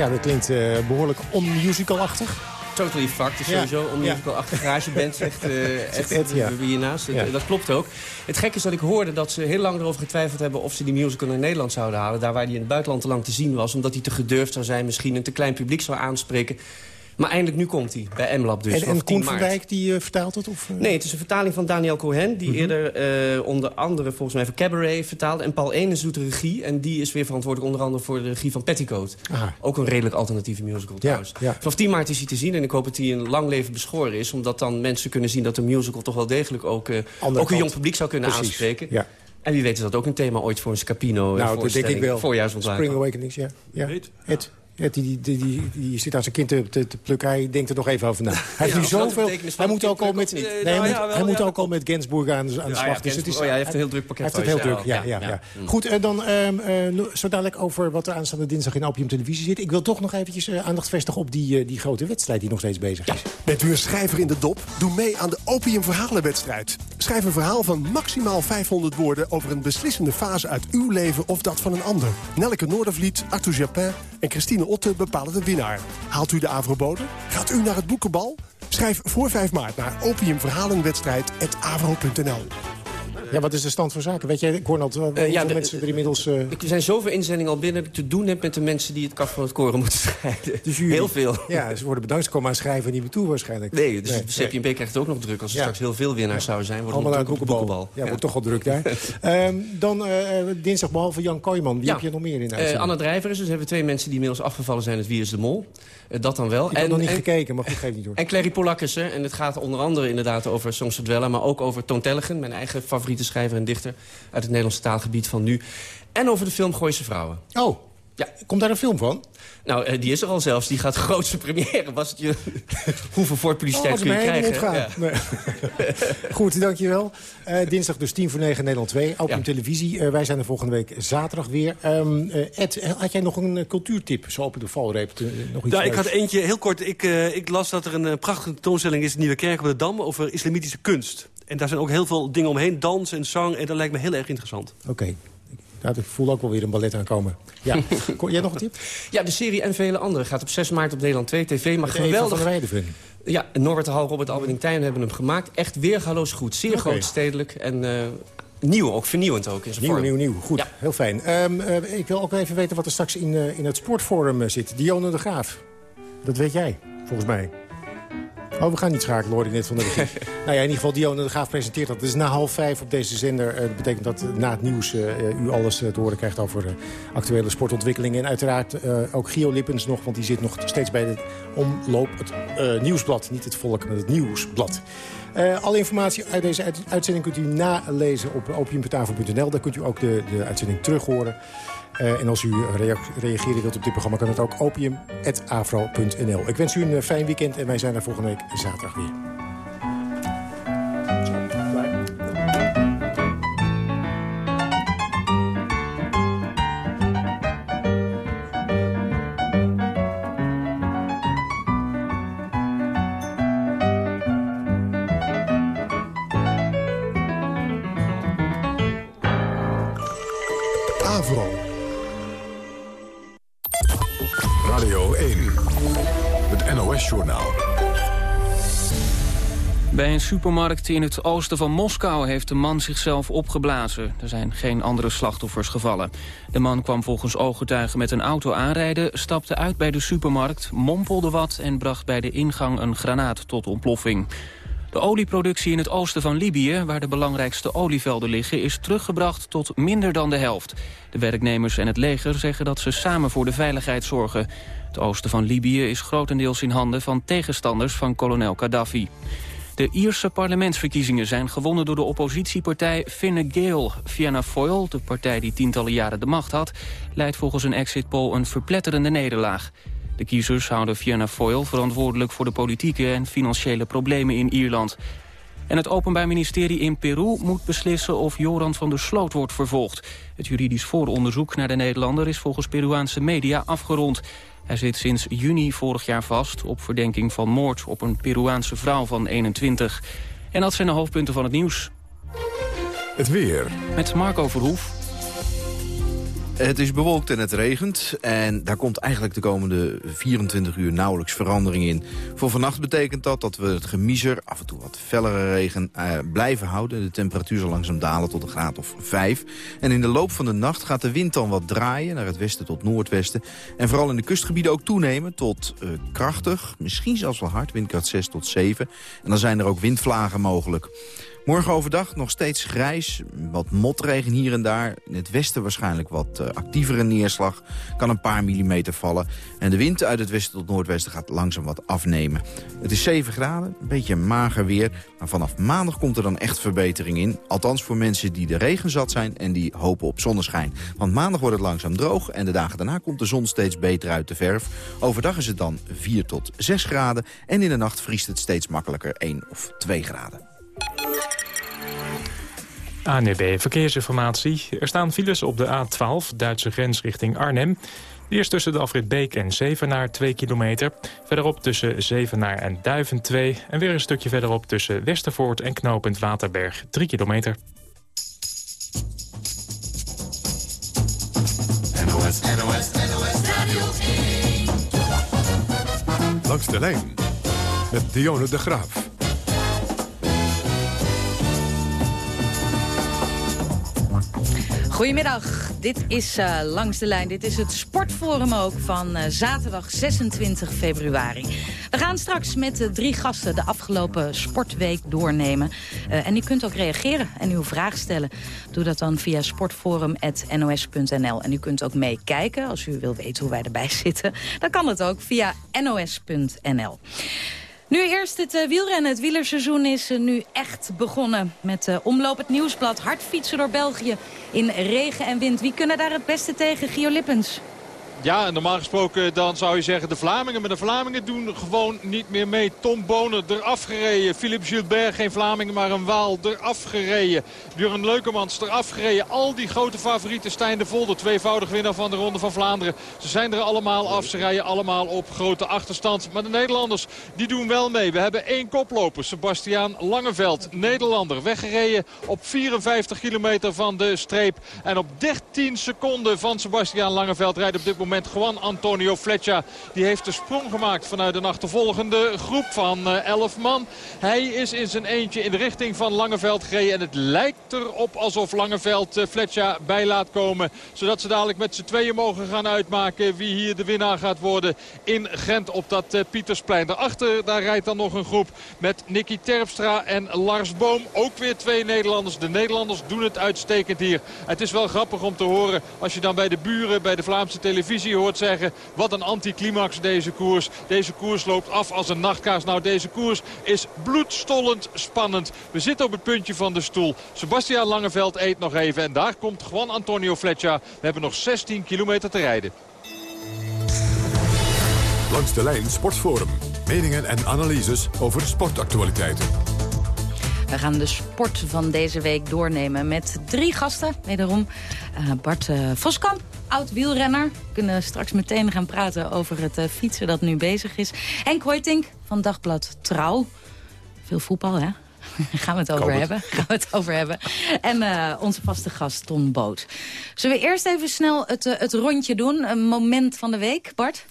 Ja, dat klinkt uh, behoorlijk onmusical-achtig. Totally fucked is sowieso ja. onmusical-achtige garageband, zegt, uh, echt Ed, ja. hiernaast. Ja. Dat klopt ook. Het gekke is dat ik hoorde dat ze heel lang erover getwijfeld hebben... of ze die musical naar Nederland zouden halen. Daar waar die in het buitenland te lang te zien was. Omdat hij te gedurfd zou zijn, misschien een te klein publiek zou aanspreken. Maar eindelijk nu komt hij, bij MLab dus. En, en Koen van Dijk die uh, vertaalt het? Of, uh... Nee, het is een vertaling van Daniel Cohen... die mm -hmm. eerder uh, onder andere volgens mij voor Cabaret vertaalde. En Paul Enes doet de regie. En die is weer verantwoordelijk onder andere voor de regie van Petticoat. Aha. Ook een redelijk alternatieve musical ja, trouwens. Ja. Vanaf 10 maart is hij te zien. En ik hoop dat hij een lang leven beschoren is. Omdat dan mensen kunnen zien dat de musical toch wel degelijk... ook, ook een jong publiek zou kunnen Precies. aanspreken. Ja. En wie weet is dat ook een thema ooit voor een Scapino nou, dat denk ik wel. Spring Awakenings, ja. ja. Het. Die, die, die, die, zit aan zijn kind te, te, te, plukken. Hij denkt er nog even over na. Hij heeft nu zoveel... Hij moet ook al met, nee, hij moet, hij moet ook al met Gensburg aan, aan de slag. dus het is, oh, ja, hij heeft een heel druk pakket. Hij heeft het heel druk, ja. ja, ja, Goed, en dan um, zo dadelijk over wat er aanstaande dinsdag in Opium Televisie zit. Ik wil toch nog eventjes uh, aandacht vestigen op die, uh, die grote wedstrijd die nog steeds bezig is. Bent u een schrijver in de dop? Doe mee aan de Opium Verhalenwedstrijd. Schrijf een verhaal van maximaal 500 woorden over een beslissende fase uit uw leven of dat van een ander. Nelke Noordervliet, Arthur Japin en Christine Otte bepalen de winnaar. Haalt u de Avrobode? Gaat u naar het boekenbal? Schrijf voor 5 maart naar opiumverhalenwedstrijd.avro.nl. Ja, wat is de stand van zaken? Weet jij, Cornald, uh, uh, ja, de mensen er inmiddels... Uh... Er zijn zoveel inzendingen al binnen dat ik te doen heb met de mensen die het kaf van het koren moeten scheiden. Heel veel. Ja, ze worden bedankt, komen aan schrijven niet meer toe waarschijnlijk. Nee, dus nee, de CPMB krijgt het ook nog druk. Als er ja. straks heel veel winnaars zouden zijn, wordt Allemaal het boekenbal. Ja, wordt toch al druk daar. um, dan dinsdag behalve Jan Kooijman. Wie heb je nog meer in Anna Drijver is dus hebben we twee mensen die inmiddels afgevallen zijn. Het Wie is de Mol. dat dan wel. Ik heb nog niet gekeken, maar goed, geef niet door. En Clary Polak is er. En het gaat onder andere inderdaad over Songs of Dwellen... maar ook over Toon Tellegen, mijn eigen favoriete schrijver en dichter uit het Nederlandse taalgebied van nu. En over de film Gooise Vrouwen. Oh, ja. komt daar een film van? Nou, uh, die is er al zelfs. Die gaat grootste première. Was het je... Hoeveel voortpubliciteit oh, kun je krijgen? Ja. Nee. Goed, dankjewel. Uh, dinsdag dus 10 voor 9 Nederland 2. Open ja. televisie. Uh, wij zijn er volgende week zaterdag weer. Um, Ed, had jij nog een cultuurtip? Zo op de valreep. nog iets ja, ik had eentje, heel kort. Ik, ik las dat er een prachtige tentoonstelling is... in Nieuwe Kerk op de Dam over islamitische kunst. En daar zijn ook heel veel dingen omheen. Dans en zang. En dat lijkt me heel erg interessant. Oké. Okay. Ik voel ook wel weer een ballet aankomen. Ja. Jij nog een tip? Ja, de serie en vele andere gaat op 6 maart op Nederland 2 TV. Maar geweldig. Ja, Norbert de Hal, Robert Albert hebben hem gemaakt. Echt weergaloos goed. Zeer okay. grootstedelijk en uh, nieuw, ook vernieuwend ook in zijn nieuw, Nieuw, nieuw, Goed, ja. heel fijn. Um, uh, ik wil ook even weten wat er straks in, uh, in het sportforum zit. Dionne de Graaf. Dat weet jij, volgens mij. Oh, we gaan niet schakelen, hoor ik net van de regie. nou ja, in ieder geval, Dionne de Graaf presenteert dat. Dus na half vijf op deze zender. Uh, dat betekent dat na het nieuws uh, u alles te horen krijgt over actuele sportontwikkelingen. En uiteraard ook Gio Lippens nog, want die zit nog steeds bij de omloop. Het nieuwsblad, niet het volk, maar het nieuwsblad. alle informatie uit deze uitzending kunt u nalezen op opiumpetavo.nl. Daar kunt u ook de, de uitzending terug horen. Uh, en als u reageren wilt op dit programma... kan het ook opium.afro.nl. Ik wens u een fijn weekend en wij zijn er volgende week zaterdag weer. Bij een supermarkt in het oosten van Moskou heeft de man zichzelf opgeblazen. Er zijn geen andere slachtoffers gevallen. De man kwam volgens ooggetuigen met een auto aanrijden... stapte uit bij de supermarkt, mompelde wat... en bracht bij de ingang een granaat tot ontploffing. De olieproductie in het oosten van Libië, waar de belangrijkste olievelden liggen, is teruggebracht tot minder dan de helft. De werknemers en het leger zeggen dat ze samen voor de veiligheid zorgen. Het oosten van Libië is grotendeels in handen van tegenstanders van kolonel Gaddafi. De Ierse parlementsverkiezingen zijn gewonnen door de oppositiepartij Fine Gael. Fianna Fáil, de partij die tientallen jaren de macht had... leidt volgens een exit poll een verpletterende nederlaag. De kiezers houden Fianna Fáil verantwoordelijk voor de politieke en financiële problemen in Ierland. En het Openbaar Ministerie in Peru moet beslissen of Joran van der Sloot wordt vervolgd. Het juridisch vooronderzoek naar de Nederlander is volgens Peruaanse media afgerond. Hij zit sinds juni vorig jaar vast op verdenking van moord op een Peruaanse vrouw van 21. En dat zijn de hoofdpunten van het nieuws. Het weer. Met Marco Verhoef. Het is bewolkt en het regent. En daar komt eigenlijk de komende 24 uur nauwelijks verandering in. Voor vannacht betekent dat dat we het gemiezer, af en toe wat fellere regen, eh, blijven houden. De temperatuur zal langzaam dalen tot een graad of 5. En in de loop van de nacht gaat de wind dan wat draaien naar het westen tot noordwesten. En vooral in de kustgebieden ook toenemen tot eh, krachtig, misschien zelfs wel hard, windkracht 6 tot 7. En dan zijn er ook windvlagen mogelijk. Morgen overdag nog steeds grijs, wat motregen hier en daar. In het westen waarschijnlijk wat uh, actievere neerslag. Kan een paar millimeter vallen. En de wind uit het westen tot noordwesten gaat langzaam wat afnemen. Het is 7 graden, een beetje mager weer. Maar vanaf maandag komt er dan echt verbetering in. Althans voor mensen die de regen zat zijn en die hopen op zonneschijn. Want maandag wordt het langzaam droog en de dagen daarna komt de zon steeds beter uit de verf. Overdag is het dan 4 tot 6 graden en in de nacht vriest het steeds makkelijker 1 of 2 graden. ANB e Verkeersinformatie. Er staan files op de A12, Duitse grens richting Arnhem. Eerst tussen de afrit Beek en Zevenaar 2 kilometer. Verderop tussen Zevenaar en Duiven 2. En weer een stukje verderop tussen Westervoort en knooppunt Waterberg 3 kilometer. NOS, NOS, NOS Radio 1. Langs de lijn met Dionne de Graaf. Goedemiddag, dit is uh, Langs de Lijn. Dit is het sportforum ook van uh, zaterdag 26 februari. We gaan straks met de drie gasten de afgelopen sportweek doornemen. En u kunt ook reageren en uw vraag stellen. Doe dat dan via sportforum.nos.nl. En u kunt ook meekijken als u wil weten hoe wij erbij zitten. Dan kan het ook via nos.nl. Nu eerst het uh, wielrennen. Het wielerseizoen is uh, nu echt begonnen. Met uh, Omloop het Nieuwsblad. Hard fietsen door België in regen en wind. Wie kunnen daar het beste tegen? Gio Lippens. Ja, en normaal gesproken dan zou je zeggen de Vlamingen. Maar de Vlamingen doen gewoon niet meer mee. Tom Bonen eraf gereden. Philippe Gilbert, geen Vlamingen, maar een Waal eraf gereden. Björn Leukemans eraf gereden. Al die grote favorieten. Stijn de Vol, de tweevoudig winnaar van de Ronde van Vlaanderen. Ze zijn er allemaal af. Ze rijden allemaal op grote achterstand. Maar de Nederlanders, die doen wel mee. We hebben één koploper. Sebastiaan Langeveld, Nederlander. Weggereden op 54 kilometer van de streep. En op 13 seconden van Sebastiaan Langeveld rijdt op dit moment moment. Juan Antonio Fletcher die heeft de sprong gemaakt vanuit een achtervolgende groep van 11 man. Hij is in zijn eentje in de richting van Langeveld gereden. En het lijkt erop alsof Langeveld Fletcher bij laat komen. Zodat ze dadelijk met z'n tweeën mogen gaan uitmaken wie hier de winnaar gaat worden in Gent op dat Pietersplein. Daarachter daar rijdt dan nog een groep met Nicky Terpstra en Lars Boom. Ook weer twee Nederlanders. De Nederlanders doen het uitstekend hier. Het is wel grappig om te horen als je dan bij de buren, bij de Vlaamse televisie hoort zeggen... wat een anticlimax deze koers. Deze koers loopt af als een nachtkaars. Nou, deze koers is bloedstollend spannend. We zitten op het puntje van de stoel. Sebastian Langeveld eet nog even. En daar komt Juan Antonio Fletcher. We hebben nog 16 kilometer te rijden. Langs de lijn Sportforum. Meningen en analyses over sportactualiteiten. We gaan de sport van deze week doornemen met drie gasten. Wederom uh, Bart uh, Voskamp, oud wielrenner. We kunnen straks meteen gaan praten over het uh, fietsen dat nu bezig is. Henk Hoytink van Dagblad Trouw. Veel voetbal, hè? gaan we het over hebben. Gaan we het over hebben. En onze vaste gast Tom Boot. Zullen we eerst even snel het, het rondje doen? Een moment van de week, Bart?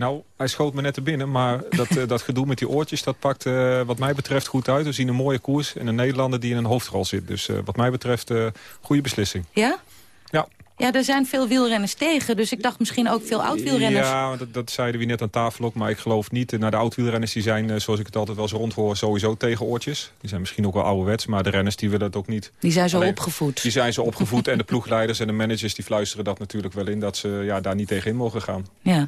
Nou, hij schoot me net er binnen, maar dat, uh, dat gedoe met die oortjes... dat pakt uh, wat mij betreft goed uit. We zien een mooie koers en een Nederlander die in een hoofdrol zit. Dus uh, wat mij betreft, goede beslissing. Ja? Ja. Ja, er zijn veel wielrenners tegen, dus ik dacht misschien ook veel oud-wielrenners. Ja, dat, dat zeiden we net aan tafel ook, maar ik geloof niet. Naar de oud-wielrenners die zijn, zoals ik het altijd wel eens rondhoor, sowieso tegen oortjes. Die zijn misschien ook wel ouderwets, maar de renners die willen dat ook niet. Die zijn zo Alleen, opgevoed. Die zijn zo opgevoed en de ploegleiders en de managers die fluisteren dat natuurlijk wel in, dat ze ja, daar niet tegen in mogen gaan. Ja,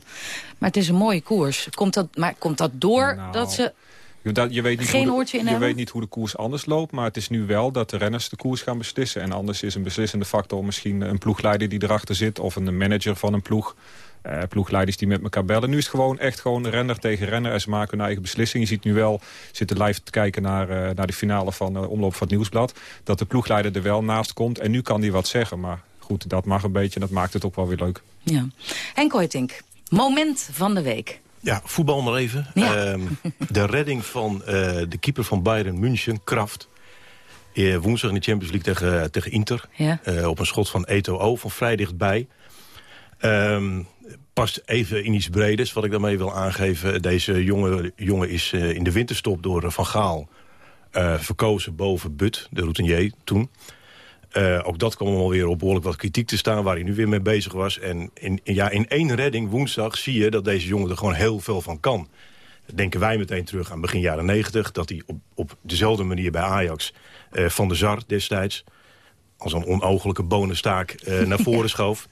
maar het is een mooie koers. Komt dat, maar komt dat door nou, dat ze dat, je weet niet Geen hoe de, Je weet niet hoe de koers anders loopt. Maar het is nu wel dat de renners de koers gaan beslissen. En anders is een beslissende factor misschien een ploegleider die erachter zit. Of een manager van een ploeg. Uh, ploegleiders die met elkaar bellen. Nu is het gewoon echt gewoon renner tegen renner. En ze maken hun eigen beslissing. Je ziet nu wel, zitten live te kijken naar, uh, naar de finale van uh, Omloop van het Nieuwsblad. Dat de ploegleider er wel naast komt. En nu kan hij wat zeggen. Maar goed, dat mag een beetje. En dat maakt het ook wel weer leuk. Ja. Henk Hoytink, moment van de week. Ja, voetbal maar even. Ja. Um, de redding van uh, de keeper van Bayern München, Kraft. Uh, woensdag in de Champions League tegen, tegen Inter. Ja. Uh, op een schot van Eto'o, van vrij dichtbij. Um, past even in iets breders, wat ik daarmee wil aangeven. Deze jongen, jongen is in de winterstop door Van Gaal verkozen boven But, de routinier toen. Uh, ook dat kwam allemaal weer op behoorlijk wat kritiek te staan... waar hij nu weer mee bezig was. En in, ja, in één redding woensdag zie je dat deze jongen er gewoon heel veel van kan. Denken wij meteen terug aan begin jaren negentig... dat hij op, op dezelfde manier bij Ajax uh, Van der Zar destijds... als een onogelijke bonenstaak uh, naar voren schoof.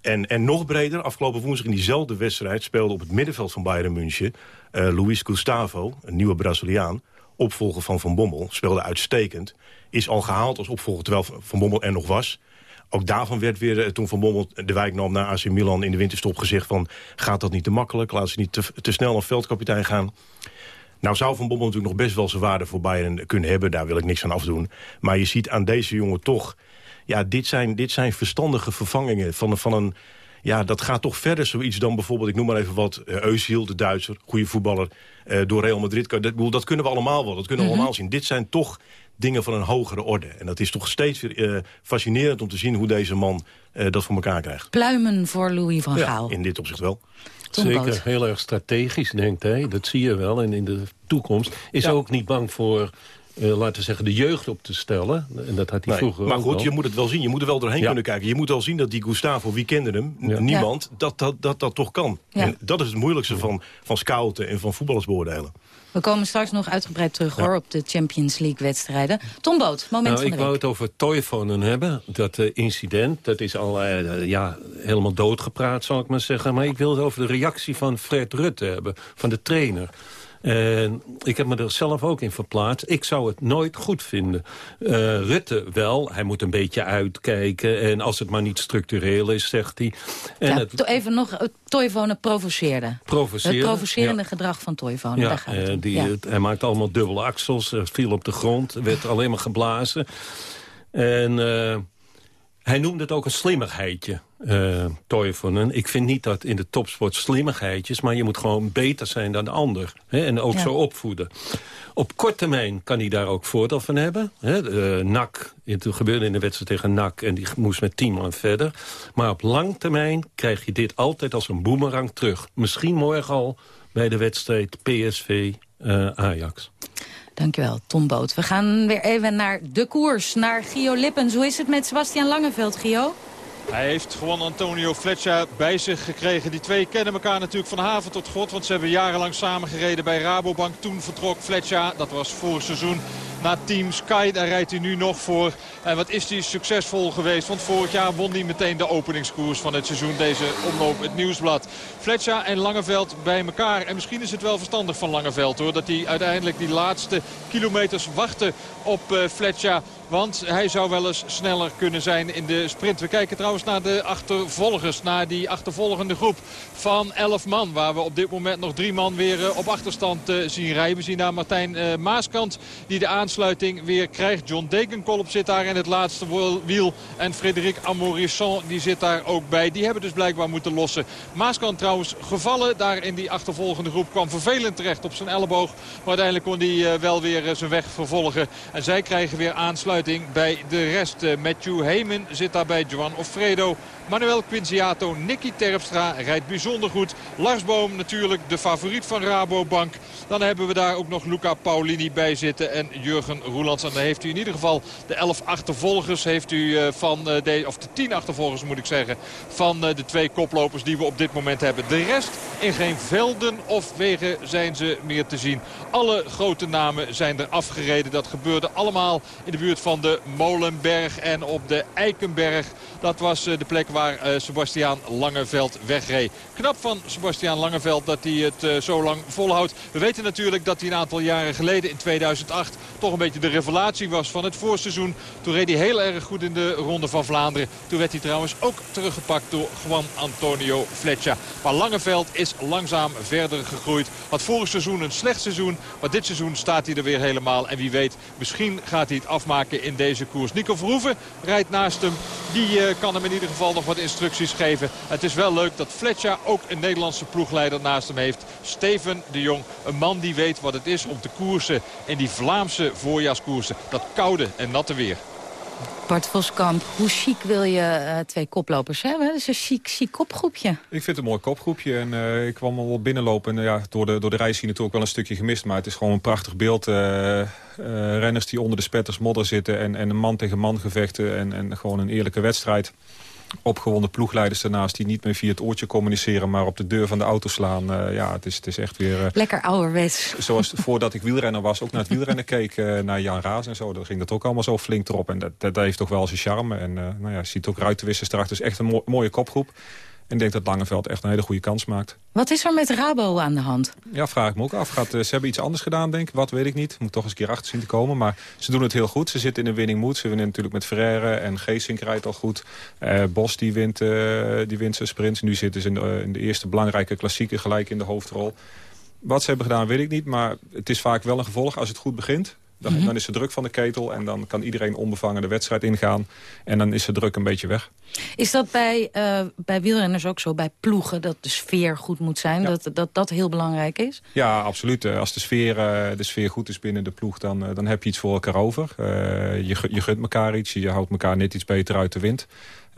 En, en nog breder, afgelopen woensdag in diezelfde wedstrijd... speelde op het middenveld van Bayern München... Luis Gustavo, een nieuwe Braziliaan opvolger van Van Bommel, speelde uitstekend. Is al gehaald als opvolger terwijl Van Bommel er nog was. Ook daarvan werd weer, eh, toen Van Bommel de wijk nam naar AC Milan in de winterstop gezegd van... gaat dat niet te makkelijk, laat ze niet te, te snel een veldkapitein gaan. Nou zou Van Bommel natuurlijk nog best wel zijn waarde voor Bayern kunnen hebben. Daar wil ik niks aan afdoen. Maar je ziet aan deze jongen toch... Ja, dit zijn, dit zijn verstandige vervangingen van, van een ja, dat gaat toch verder zoiets dan bijvoorbeeld, ik noem maar even wat... Uh, Özil, de Duitser, goede voetballer, uh, door Real Madrid. Dat, dat kunnen we allemaal wel, dat kunnen we Mhm. allemaal zien. Dit zijn toch dingen van een hogere orde. En dat is toch steeds weer uh, fascinerend om te zien hoe deze man uh, dat voor elkaar krijgt. Pluimen voor Louis van Gaal. Ja, in dit opzicht wel. Zeker, heel erg strategisch denkt hij. Dat zie je wel. En in de toekomst is Ja. ook niet bang voor... eh, laten we zeggen, de jeugd op te stellen. En dat had hij Nee, vroeger maar goed, al. je moet het wel zien. Je moet er wel doorheen Ja. kunnen kijken. Je moet wel zien dat die Gustavo, wie kende hem? Niemand. Dat, dat, dat dat toch kan. Ja. En dat is het moeilijkste van, van scouten en van voetballers beoordelen. We komen straks nog uitgebreid terug hoor, op de Champions League wedstrijden. Tom Boot, moment Nou, van ik de wou week. het over Toivonen hebben. Dat eh, incident, dat is al eh, ja, helemaal doodgepraat, zal ik maar zeggen. Maar ik wil het over de reactie van Fred Rutte hebben, van de trainer. En ik heb me er zelf ook in verplaatst. Ik zou het nooit goed vinden. Eh, Rutte wel, hij moet een beetje uitkijken. En als het maar niet structureel is, zegt hij. En Ja, het even nog, uh, Toivonen provoceerde. Provoceren, Het provocerende ja. gedrag van Toivonen, daar gaat het eh, die, Ja. hij maakte allemaal dubbele axels, eh, viel op de grond, werd alleen maar geblazen. En eh, Hij noemde het ook een slimmigheidje, uh, Toivonen. Ik vind niet dat in de topsport slimmigheidjes... maar je moet gewoon beter zijn dan de ander. Hè, en ook zo opvoeden. Op korte termijn kan hij daar ook voordeel van hebben. Hè, uh, NAC, het gebeurde in de wedstrijd tegen NAC... en die moest met tien man verder. Maar op lang termijn krijg je dit altijd als een boemerang terug. Misschien morgen al bij de wedstrijd PSV-Ajax. Uh, Dankjewel, Tom Boot. We gaan weer even naar de koers, naar Gio Lippens. Hoe is het met Sebastian Langeveld, Gio? Hij heeft gewoon Antonio Fletcher bij zich gekregen. Die twee kennen elkaar natuurlijk van haven tot god. Want ze hebben jarenlang samengereden bij Rabobank. Toen vertrok Fletcher, dat was vorig seizoen, naar Team Sky. Daar rijdt hij nu nog voor. En wat is hij succesvol geweest. Want vorig jaar won hij meteen de openingskoers van het seizoen. Deze omloop, het nieuwsblad. Fletcher en Langeveld bij elkaar. En misschien is het wel verstandig van Langeveld hoor. Dat hij uiteindelijk die laatste kilometers wachtte op uh, Fletcher. Want hij zou wel eens sneller kunnen zijn in de sprint. We kijken trouwens naar de achtervolgers. Naar die achtervolgende groep van 11 man. Waar we op dit moment nog drie man weer uh, op achterstand uh, zien rijden. We zien daar Martijn uh, Maaskant die de aansluiting weer krijgt. John Degenkolb zit daar in het laatste wiel. En Frederik Amorisson die zit daar ook bij. Die hebben dus blijkbaar moeten lossen. Maaskant trouwens gevallen daar in die achtervolgende groep. Kwam vervelend terecht op zijn elleboog. Maar uiteindelijk kon hij wel weer zijn weg vervolgen. En zij krijgen weer aansluiting bij de rest. Eh, Matthew Heyman zit daarbij, Joan Offredo. Manuel Quinziato, Nicky Terpstra rijdt bijzonder goed. Lars Boom natuurlijk de favoriet van Rabobank. Dan hebben we daar ook nog Luca Paulini bij zitten en Jurgen Roelands. En dan heeft u in ieder geval de 11 achtervolgers heeft u eh, van eh, de, of de 10 achtervolgers moet ik zeggen, van de twee koplopers die we op dit moment hebben. De rest in geen velden of wegen zijn ze meer te zien. Alle grote namen zijn er afgereden. Dat gebeurde allemaal in de buurt van de Molenberg en op de Eikenberg. Dat was eh, de plek waar uh, Sebastiaan Langeveld wegreed. Knap van Sebastiaan Langeveld dat hij het uh, zo lang volhoudt. We weten natuurlijk dat hij een aantal jaren geleden in 2008 toch een beetje de revelatie was van het voorseizoen. Toen reed hij heel erg goed in de Ronde van Vlaanderen. Toen werd hij trouwens ook teruggepakt door Juan Antonio Fletcher. Maar Langeveld is langzaam verder gegroeid. Had vorig seizoen een slecht seizoen. Maar dit seizoen staat hij er weer helemaal. En wie weet, misschien gaat hij het afmaken in deze koers. Nico Verhoeven rijdt naast hem. Die kan hem in ieder geval nog wat instructies geven. Het is wel leuk dat Fletcher ook een Nederlandse ploegleider naast hem heeft. Steven de Jong, een man die weet wat het is om te koersen in die Vlaamse voorjaarskoersen. Dat koude en natte weer. Bart Voskamp, hoe chic wil je uh, twee koplopers hebben? Dat is een chic, chic kopgroepje. Ik vind het een mooi kopgroepje. En, uh, ik kwam al binnenlopen. En, ja, door, de, door de reis hier natuurlijk wel een stukje gemist. Maar het is gewoon een prachtig beeld. Uh, renners die onder de spetters modder zitten. En, en een man tegen man gevechten. En, en gewoon een eerlijke wedstrijd opgewonden ploegleiders daarnaast... die niet meer via het oortje communiceren... maar op de deur van de auto slaan. Uh, ja, het is, het is echt weer... Uh, Lekker ouderwets. Zoals voordat ik wielrenner was, ook naar het wielrennen keek... Uh, naar Jan Raas en zo. Dan ging dat ook allemaal zo flink erop. En dat, dat, heeft toch wel zijn charme. En nou ja, je ziet ook ruitenwissers straks. Het is echt een mooie kopgroep. En ik denk dat Langeveld echt een hele goede kans maakt. Wat is er met Rabo aan de hand? Ja, vraag ik me ook af. Gaat, ze hebben iets anders gedaan, denk ik. Wat weet ik niet. Moet toch eens een keer achter zien te komen. Maar ze doen het heel goed. Ze zitten in een winning mood. Ze winnen natuurlijk met Ferrere en Geesink rijdt al goed. Uh, Bos die wint, uh, die wint zijn sprints. Nu zitten ze in de, in de eerste belangrijke klassieke gelijk in de hoofdrol. Wat ze hebben gedaan weet ik niet. Maar het is vaak wel een gevolg als het goed begint. Dan, mm -hmm. dan, is de druk van de ketel en dan kan iedereen onbevangen de wedstrijd ingaan. En dan is de druk een beetje weg. Is dat bij, uh, bij wielrenners ook zo, bij ploegen, dat de sfeer goed moet zijn? Ja. Dat, dat dat heel belangrijk is? Ja, absoluut. Als de sfeer, uh, de sfeer goed is binnen de ploeg, dan, uh, dan heb je iets voor elkaar over. je, je gunt elkaar iets, je houdt elkaar net iets beter uit de wind.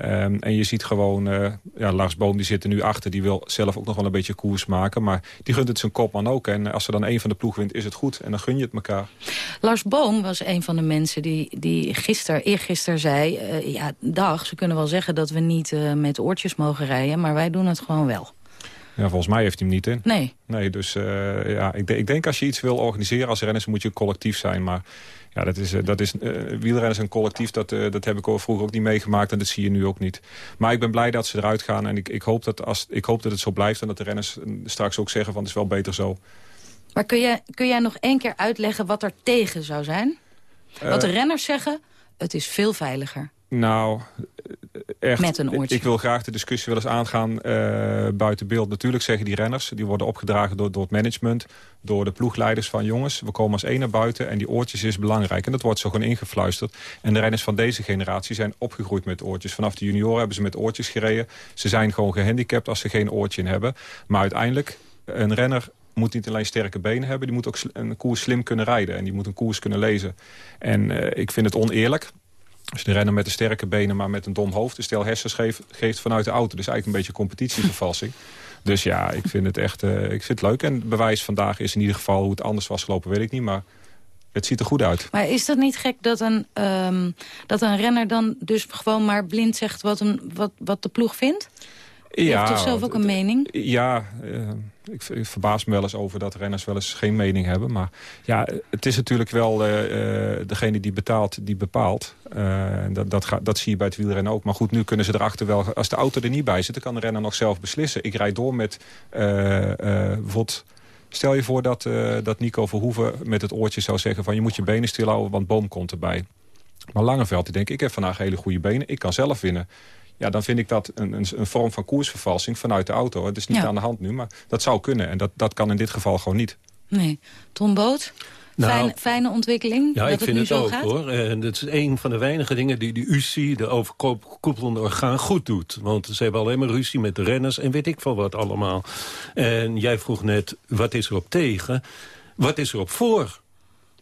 Um, en je ziet gewoon, uh, ja, Lars Boom die zit er nu achter. Die wil zelf ook nog wel een beetje koers maken. Maar die gunt het zijn kopman ook. En als er dan een van de ploeg wint, is het goed. En dan gun je het elkaar. Lars Boom was een van de mensen die, die gisteren, eergisteren zei... Uh, ja, dag, ze kunnen wel zeggen dat we niet uh, met oortjes mogen rijden... maar wij doen het gewoon wel. Ja, volgens mij heeft hij hem niet in. Nee. Nee, dus ja, ik, ik, denk als je iets wil organiseren als renners moet je collectief zijn. Maar ja, dat is, dat is uh, wielrennen is een collectief. Dat, uh, dat heb ik vroeger ook niet meegemaakt en dat zie je nu ook niet. Maar ik ben blij dat ze eruit gaan en ik, ik, hoop, dat als, ik hoop dat het zo blijft... en dat de renners straks ook zeggen van het is wel beter zo. Maar kun jij, kun jij nog één keer uitleggen wat er tegen zou zijn? Wat de renners zeggen, het is veel veiliger. Nou, echt, Met een oortje. Ik wil graag de discussie wel eens aangaan eh, buiten beeld. Natuurlijk zeggen die renners, die worden opgedragen door, door het management... door de ploegleiders van jongens, we komen als één naar buiten... en die oortjes is belangrijk. En dat wordt zo gewoon ingefluisterd. En de renners van deze generatie zijn opgegroeid met oortjes. Vanaf de junioren hebben ze met oortjes gereden. Ze zijn gewoon gehandicapt als ze geen oortje in hebben. Maar uiteindelijk, een renner moet niet alleen sterke benen hebben... die moet ook een koers slim kunnen rijden. En die moet een koers kunnen lezen. En uh, ik vind het oneerlijk als je de renner met de sterke benen, maar met een dom hoofd... een stel hersens geeft, geeft vanuit de auto. Dus eigenlijk een beetje competitievervalsing. dus ja, ik vind het echt uh, ik vind het leuk. En het bewijs vandaag is in ieder geval hoe het anders was gelopen, weet ik niet. Maar het ziet er goed uit. Maar is dat niet gek dat een, um, dat een renner dan dus gewoon maar blind zegt... wat, een, wat, wat de ploeg vindt? Je ja, hebt toch zelf ook een mening? Ja, uh, ik, verbaas me wel eens over dat renners wel eens geen mening hebben. Maar ja, het is natuurlijk wel uh, degene die betaalt, die bepaalt. Uh, dat, dat, ga, dat zie je bij het wielrennen ook. Maar goed, nu kunnen ze erachter wel... Als de auto er niet bij zit, dan kan de renner nog zelf beslissen. Ik rijd door met bijvoorbeeld... Stel je voor dat, dat Nico Verhoeven met het oortje zou zeggen... van je moet je benen stilhouden, want boom komt erbij. Maar Langeveld, die denkt, ik heb vandaag hele goede benen. Ik kan zelf winnen. Ja, dan vind ik dat een, een, een vorm van koersvervalsing vanuit de auto. Het is niet Ja. aan de hand nu, maar dat zou kunnen. En dat, dat kan in dit geval gewoon niet. Nee. Tom Boot? Nou, fijne, fijne ontwikkeling? Ja, dat ik het vind nu het zo ook gaat? hoor. En dat is een van de weinige dingen die de UCI, de overkoepelende orgaan, goed doet. Want ze hebben alleen maar ruzie met de renners en weet ik veel wat allemaal. En jij vroeg net, wat is er op tegen? Wat is er op voor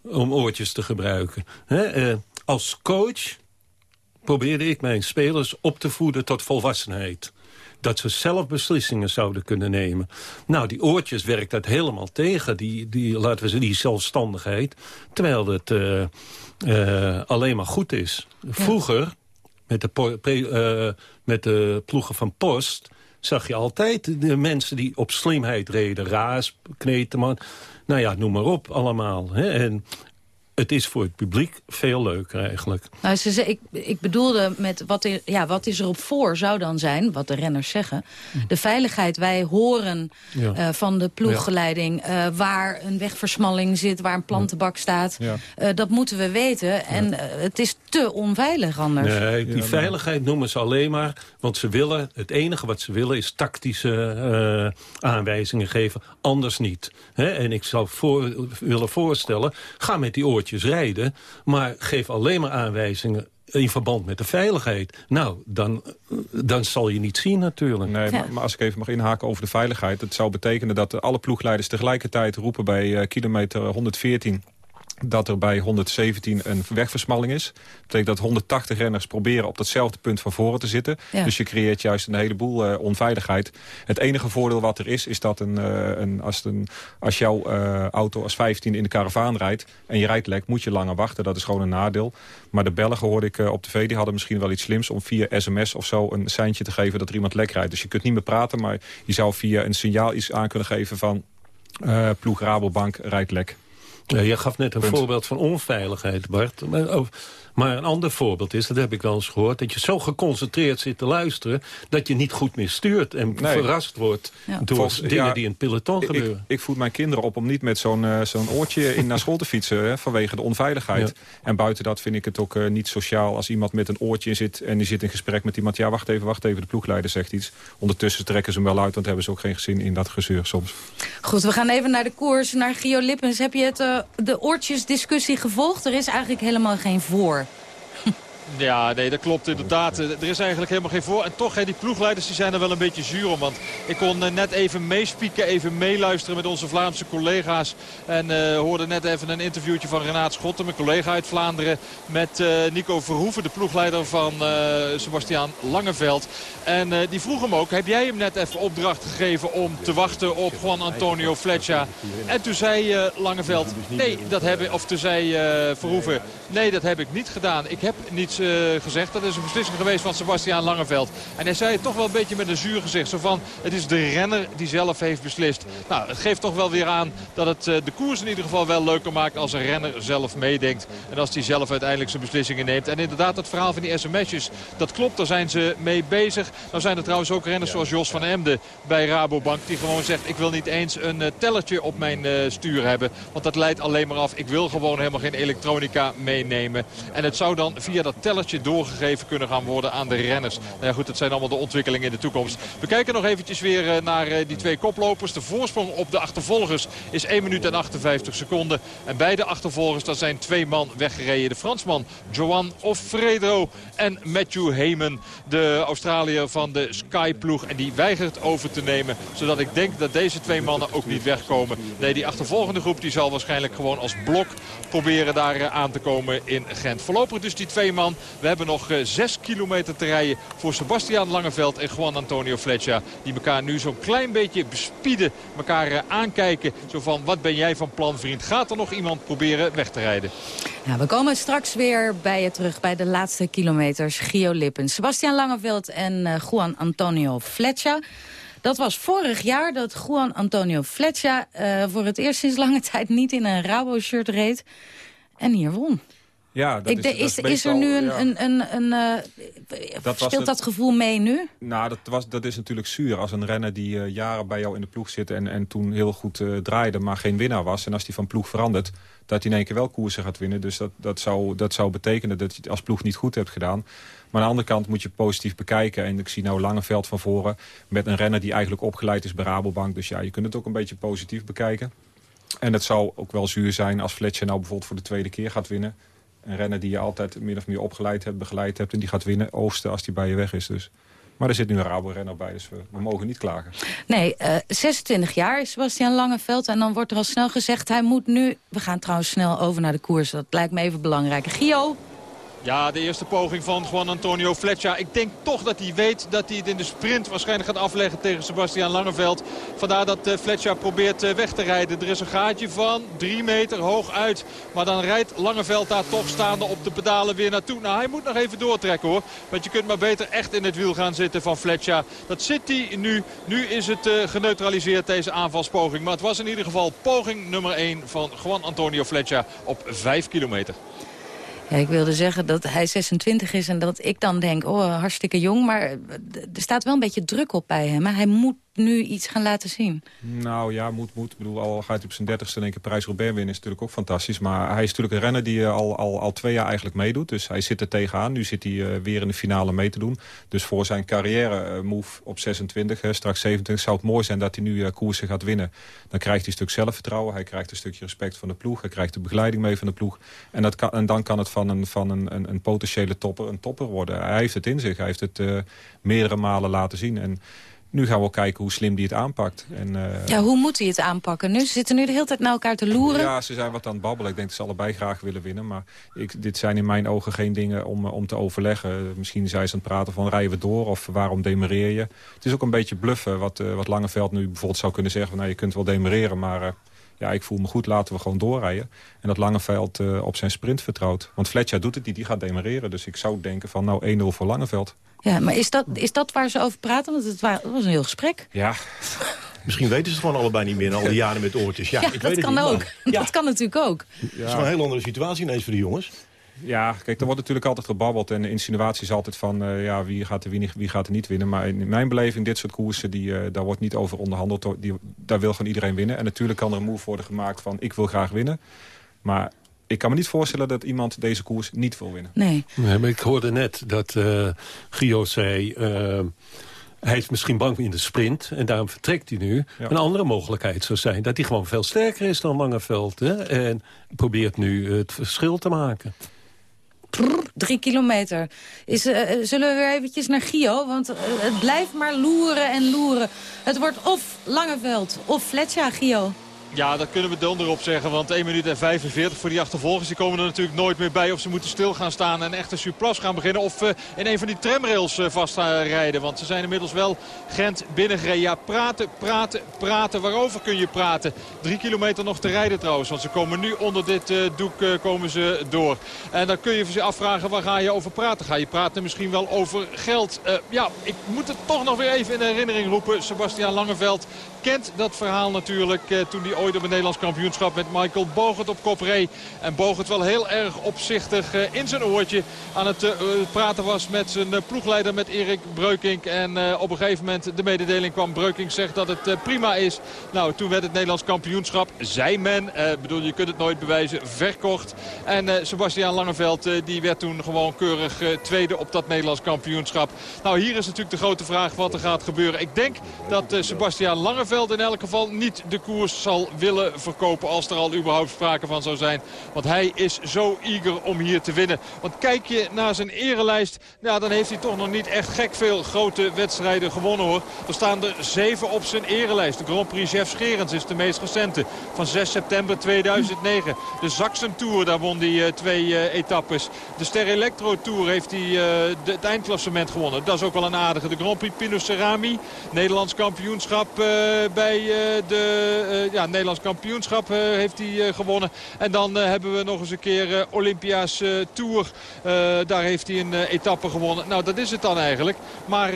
om oortjes te gebruiken? Hè, eh, als coach probeerde ik mijn spelers op te voeden tot volwassenheid. Dat ze zelf beslissingen zouden kunnen nemen. Nou, die oortjes werkt dat helemaal tegen, die, die, laten we zeggen, die zelfstandigheid. Terwijl het eh, eh, alleen maar goed is. Vroeger, met de, eh, met de ploegen van Post... zag je altijd de mensen die op slimheid reden. Raas, Kneteman, nou ja, noem maar op allemaal. Hè? En het is voor het publiek veel leuker eigenlijk. Nou, ze, ze- ik, ik bedoelde met wat, er, ja, wat is er op voor zou dan zijn, wat de renners zeggen. De veiligheid, wij horen Ja. eh, van de ploeggeleiding eh, waar een wegversmalling zit, waar een plantenbak staat. Ja. Eh, dat moeten we weten en het is te onveilig anders. Nee, die veiligheid noemen ze alleen maar... want ze willen, het enige wat ze willen is tactische eh, aanwijzingen geven. Anders niet. Hè? En ik zou voor, willen voorstellen... ga met die oortjes rijden... maar geef alleen maar aanwijzingen in verband met de veiligheid. Nou, dan, dan zal je niet zien natuurlijk. Nee, maar, maar als ik even mag inhaken over de veiligheid... het zou betekenen dat alle ploegleiders tegelijkertijd roepen bij eh, kilometer 114 dat er bij 117 een wegversmalling is. Dat betekent dat 180 renners proberen op datzelfde punt van voren te zitten. Ja. Dus je creëert juist een heleboel eh, onveiligheid. Het enige voordeel wat er is, is dat een, eh, een, als, een, als jouw eh, auto als 15 in de karavaan rijdt... en je rijdt lek, moet je langer wachten. Dat is gewoon een nadeel. Maar de Belgen hoorde ik op tv, die hadden misschien wel iets slims... om via sms of zo een seintje te geven dat er iemand lek rijdt. Dus je kunt niet meer praten, maar je zou via een signaal iets aan kunnen geven van... ploeg Rabobank rijdt lek. Ja, je gaf net een Punt. voorbeeld van onveiligheid, Bart. Maar, oh, maar een ander voorbeeld is, dat heb ik wel eens gehoord... dat je zo geconcentreerd zit te luisteren... dat je niet goed meer stuurt en Nee. verrast wordt... door Volgens- dingen ja, die in het peloton ik- gebeuren. Ik, ik voed mijn kinderen op om niet met zo'n eh, zo'n oortje in naar school te fietsen... Hè, vanwege de onveiligheid. En buiten dat vind ik het ook eh, niet sociaal als iemand met een oortje in zit... en die zit in gesprek met iemand. Ja, wacht even, wacht even, de ploegleider zegt iets. Ondertussen trekken ze hem wel uit, want hebben ze ook geen gezin in dat gezeur soms. Goed, we gaan even naar de koers, naar Gio Lippens. Heb je het, eh, de oortjesdiscussie gevolgd? Er is eigenlijk helemaal geen voor. Ja, nee, dat klopt inderdaad. Er is eigenlijk helemaal geen voor. En toch, hè, die ploegleiders die zijn er wel een beetje zuur om. Want ik kon eh, net even meespieken, even meeluisteren met onze Vlaamse collega's. En eh, hoorde net even een interviewtje van Renaat Schotten, mijn collega uit Vlaanderen. Met eh, Nico Verhoeven, de ploegleider van Sebastiaan Langeveld. En die vroeg hem ook, heb jij hem net even opdracht gegeven om te wachten op Juan Antonio Fletcher? En toen zei Langeveld, nee, dat heb ik, of toen zei Verhoeven, nee, dat heb ik niet gedaan. Ik heb niets eh, gezegd. Dat is een beslissing geweest van Sebastiaan Langeveld. En hij zei het toch wel een beetje met een zuur gezicht. Zo van, het is de renner die zelf heeft beslist. Nou, het geeft toch wel weer aan dat het eh, de koers in ieder geval wel leuker maakt als een renner zelf meedenkt. En als hij zelf uiteindelijk zijn beslissingen neemt. En inderdaad, het verhaal van die sms'jes, dat klopt. Daar zijn ze mee bezig. Nou zijn er trouwens ook renners zoals Jos van Emden bij Rabobank. Die gewoon zegt, ik wil niet eens een eh, tellertje op mijn stuur hebben. Want dat leidt alleen maar af. Ik wil gewoon helemaal geen elektronica meenemen. En het zou dan via dat tellertje doorgegeven kunnen gaan worden aan de renners. Nou ja, goed, dat zijn allemaal de ontwikkelingen in de toekomst. We kijken nog eventjes weer naar die twee koplopers. De voorsprong op de achtervolgers is 1 minuut en 58 seconden. En bij de achtervolgers, dat zijn twee man weggereden. De Fransman Joan Offredo en Matthew Heyman, de Australiër van de Sky-ploeg. En die weigert over te nemen, zodat ik denk dat deze twee mannen ook niet wegkomen. Nee, die achtervolgende groep die zal waarschijnlijk gewoon als blok proberen daar eh, aan te komen in Gent. Voorlopig dus die twee man. We hebben nog eh, zes kilometer te rijden voor Sebastian Langeveld en Juan Antonio Fletcher. Die elkaar nu zo'n klein beetje bespieden, elkaar eh, aankijken. Zo van, wat ben jij van plan vriend? Gaat er nog iemand proberen weg te rijden? We komen straks weer bij je terug bij de laatste kilometers. Gio Lippens, Sebastian Langeveld en Juan Antonio Fletcher. Dat was vorig jaar dat Juan Antonio Fletcher voor het eerst sinds lange tijd niet in een Rabo-shirt reed. En hier won. Ja, dat Ik is, de, is, is, er nu een... ja. een, een, een uh, Dat was speelt het- dat gevoel mee nu? Nou, dat, was, dat is natuurlijk zuur. Als een renner die eh, jaren bij jou in de ploeg zit... en, en toen heel goed eh, draaide, maar geen winnaar was... en als die van ploeg verandert, dat hij in één keer wel koersen gaat winnen. Dus dat, dat, zou, dat zou betekenen dat je het als ploeg niet goed hebt gedaan. Maar aan de andere kant moet je positief bekijken. En ik zie nou Langeveld van voren met een renner die eigenlijk opgeleid is bij Rabobank. Dus ja, je kunt het ook een beetje positief bekijken. En het zou ook wel zuur zijn als Fletcher nou bijvoorbeeld voor de tweede keer gaat winnen. Een renner die je altijd min of meer opgeleid hebt, begeleid hebt... en die gaat winnen, oogsten als die bij je weg is. Dus. Maar er zit nu een Rabo-renner bij, dus we, mogen niet klagen. Nee, eh 26 jaar is Sebastian Langeveld. En dan wordt er al snel gezegd, hij moet nu... We gaan trouwens snel over naar de koers. Dat lijkt me even belangrijk. Gio? Ja, de eerste poging van Juan Antonio Fletcher. Ik denk toch dat hij weet dat hij het in de sprint waarschijnlijk gaat afleggen tegen Sebastian Langeveld. Vandaar dat eh, Fletcher probeert eh, weg te rijden. Er is een gaatje van drie meter hoog uit. Maar dan rijdt Langeveld daar toch staande op de pedalen weer naartoe. Nou, hij moet nog even doortrekken hoor. Want je kunt maar beter echt in het wiel gaan zitten van Fletcher. Dat zit hij nu. Nu is het eh, geneutraliseerd deze aanvalspoging. Maar het was in ieder geval poging nummer 1 van Juan Antonio Fletcher op 5 kilometer. Ja, ik wilde zeggen dat hij 26 is en dat ik dan denk, oh, hartstikke jong. Maar er staat wel een beetje druk op bij hem. Maar hij moet nu iets gaan laten zien. Nou ja, moet, moet. Ik bedoel, al gaat hij op zijn dertigste in één keer Prijs-Roubaix winnen... is natuurlijk ook fantastisch. Maar hij is natuurlijk een renner die eh, al, al, al twee jaar eigenlijk meedoet. Dus hij zit er tegenaan. Nu zit hij eh, weer in de finale mee te doen. Dus voor zijn carrière-move op 26, hè, straks 27... zou het mooi zijn dat hij nu eh, koersen gaat winnen. Dan krijgt hij een stuk zelfvertrouwen. Hij krijgt een stukje respect van de ploeg. Hij krijgt de begeleiding mee van de ploeg. En, dat kan, en dan kan het van, een, van een, een, potentiële topper een topper worden. Hij heeft het in zich. Hij heeft het eh, meerdere malen laten zien. En nu gaan we kijken hoe slim hij het aanpakt. En, eh, Ja, hoe moet hij het aanpakken nu? Ze zitten nu de hele tijd naar elkaar te loeren. Ja, ze zijn wat aan het babbelen. Ik denk dat ze allebei graag willen winnen. Maar ik, dit zijn in mijn ogen geen dingen om, eh, om te overleggen. Misschien zijn ze aan het praten van rijden we door of waarom demereer je. Het is ook een beetje bluffen wat, eh, wat Langeveld nu bijvoorbeeld zou kunnen zeggen. Van, nou, je kunt wel demereren, maar ja, ik voel me goed, laten we gewoon doorrijden. En dat Langeveld eh, op zijn sprint vertrouwt. Want Fletcher doet het niet, die gaat demereren. Dus ik zou denken van nou 1-0 voor Langeveld. Ja, maar is dat, is dat waar ze over praten? Want het wa- het was een heel gesprek. Ja, Misschien weten ze het gewoon allebei niet meer na al die jaren met oortjes. Ja, Ja, ik weet dat het kan niet, ook. maar- Dat kan natuurlijk ook. Het is wel een heel andere situatie ineens voor die jongens. Ja, kijk, er wordt natuurlijk altijd gebabbeld. En de insinuatie is altijd van eh, ja, wie, gaat er winnen, wie gaat er niet winnen. Maar in mijn beleving, dit soort koersen, die, eh, daar wordt niet over onderhandeld. Die, daar wil gewoon iedereen winnen. En natuurlijk kan er een move worden gemaakt van ik wil graag winnen. Maar ik kan me niet voorstellen dat iemand deze koers niet wil winnen. Nee. Nee, maar ik hoorde net dat eh Gio zei... hij is misschien bang in de sprint en daarom vertrekt hij nu. Een andere mogelijkheid zou zijn dat hij gewoon veel sterker is dan Langeveld. Hè? En probeert nu het verschil te maken. Drie kilometer. Is, eh, zullen we weer eventjes naar Gio? Want eh, het blijft maar loeren en loeren. Het wordt of Langeveld of Fletcher, Gio. Ja, dat kunnen we donder op zeggen. Want 1 minuut en 45 voor die achtervolgers. Die komen er natuurlijk nooit meer bij. Of ze moeten stil gaan staan en echt een surplus gaan beginnen. Of eh, in een van die tramrails eh, vast gaan rijden. Want ze zijn inmiddels wel Gent binnengereden. Ja, praten, praten, praten. Waarover kun je praten? Drie kilometer nog te rijden trouwens. Want ze komen nu onder dit eh, doek eh, komen ze door. En dan kun je je afvragen, waar ga je over praten? Ga je praten misschien wel over geld? Eh, ja, ik moet het toch nog weer even in herinnering roepen. Sebastian Langeveld kent dat verhaal natuurlijk toen hij ooit op een Nederlands kampioenschap met Michael Bogert op kop reed. En Bogert wel heel erg opzichtig in zijn oortje aan het praten was met zijn ploegleider met Erik Breukink. En op een gegeven moment de mededeling kwam. Breukink zegt dat het prima is. Nou, toen werd het Nederlands kampioenschap, zei men, bedoel je kunt het nooit bewijzen, verkocht. En Sebastian Langeveld die werd toen gewoon keurig tweede op dat Nederlands kampioenschap. Nou, hier is natuurlijk de grote vraag wat er gaat gebeuren. Ik denk dat Sebastian Langeveld in elk geval niet de koers zal willen verkopen... als er al überhaupt sprake van zou zijn. Want hij is zo eager om hier te winnen. Want kijk je naar zijn erelijst, nou, dan heeft hij toch nog niet echt gek veel grote wedstrijden gewonnen hoor. Er staan er zeven op zijn erelijst. De Grand Prix Jeff Scherens is de meest recente van 6 september 2009. De Zaxen Tour, daar won hij uh, twee uh, etappes. De Ster Electro Tour heeft hij het eindklassement gewonnen. Dat is ook wel een aardige. De Grand Prix Pino Cerami. Nederlands kampioenschap bij uh, de uh, ja, Nederlands kampioenschap heeft hij gewonnen. En dan hebben we nog eens een keer Olympia's Tour. daar heeft hij een etappe gewonnen. Nou, dat is het dan eigenlijk. Maar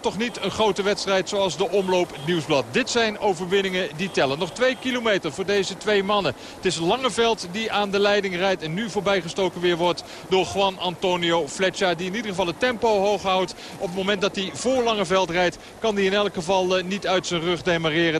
toch niet een grote wedstrijd zoals de Omloop Nieuwsblad. Dit zijn overwinningen die tellen. Nog twee kilometer voor deze twee mannen. Het is Langeveld die aan de leiding rijdt. En nu voorbijgestoken weer wordt door Juan Antonio Fletcher. Die in ieder geval het tempo hoog houdt. Op het moment dat hij voor Langeveld rijdt kan hij in elk geval niet uit zijn rug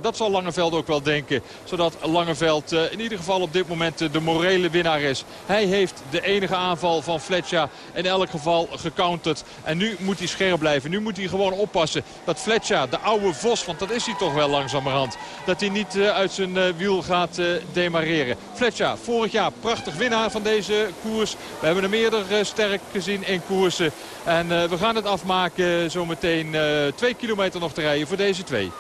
Dat zal Langeveld ook wel denken. Zodat Langeveld uh, in ieder geval op dit moment uh, de morele winnaar is. Hij heeft de enige aanval van Fletcher in elk geval gecounterd. En nu moet hij scherp blijven. Nu moet hij gewoon oppassen dat Fletcher, de oude Vos, want dat is hij toch wel langzamerhand. Dat hij niet uit zijn wiel gaat demareren. Fletcher, vorig jaar prachtig winnaar van deze koers. We hebben hem eerder sterk gezien in koersen. En we gaan het afmaken zometeen twee kilometer nog te rijden voor deze twee.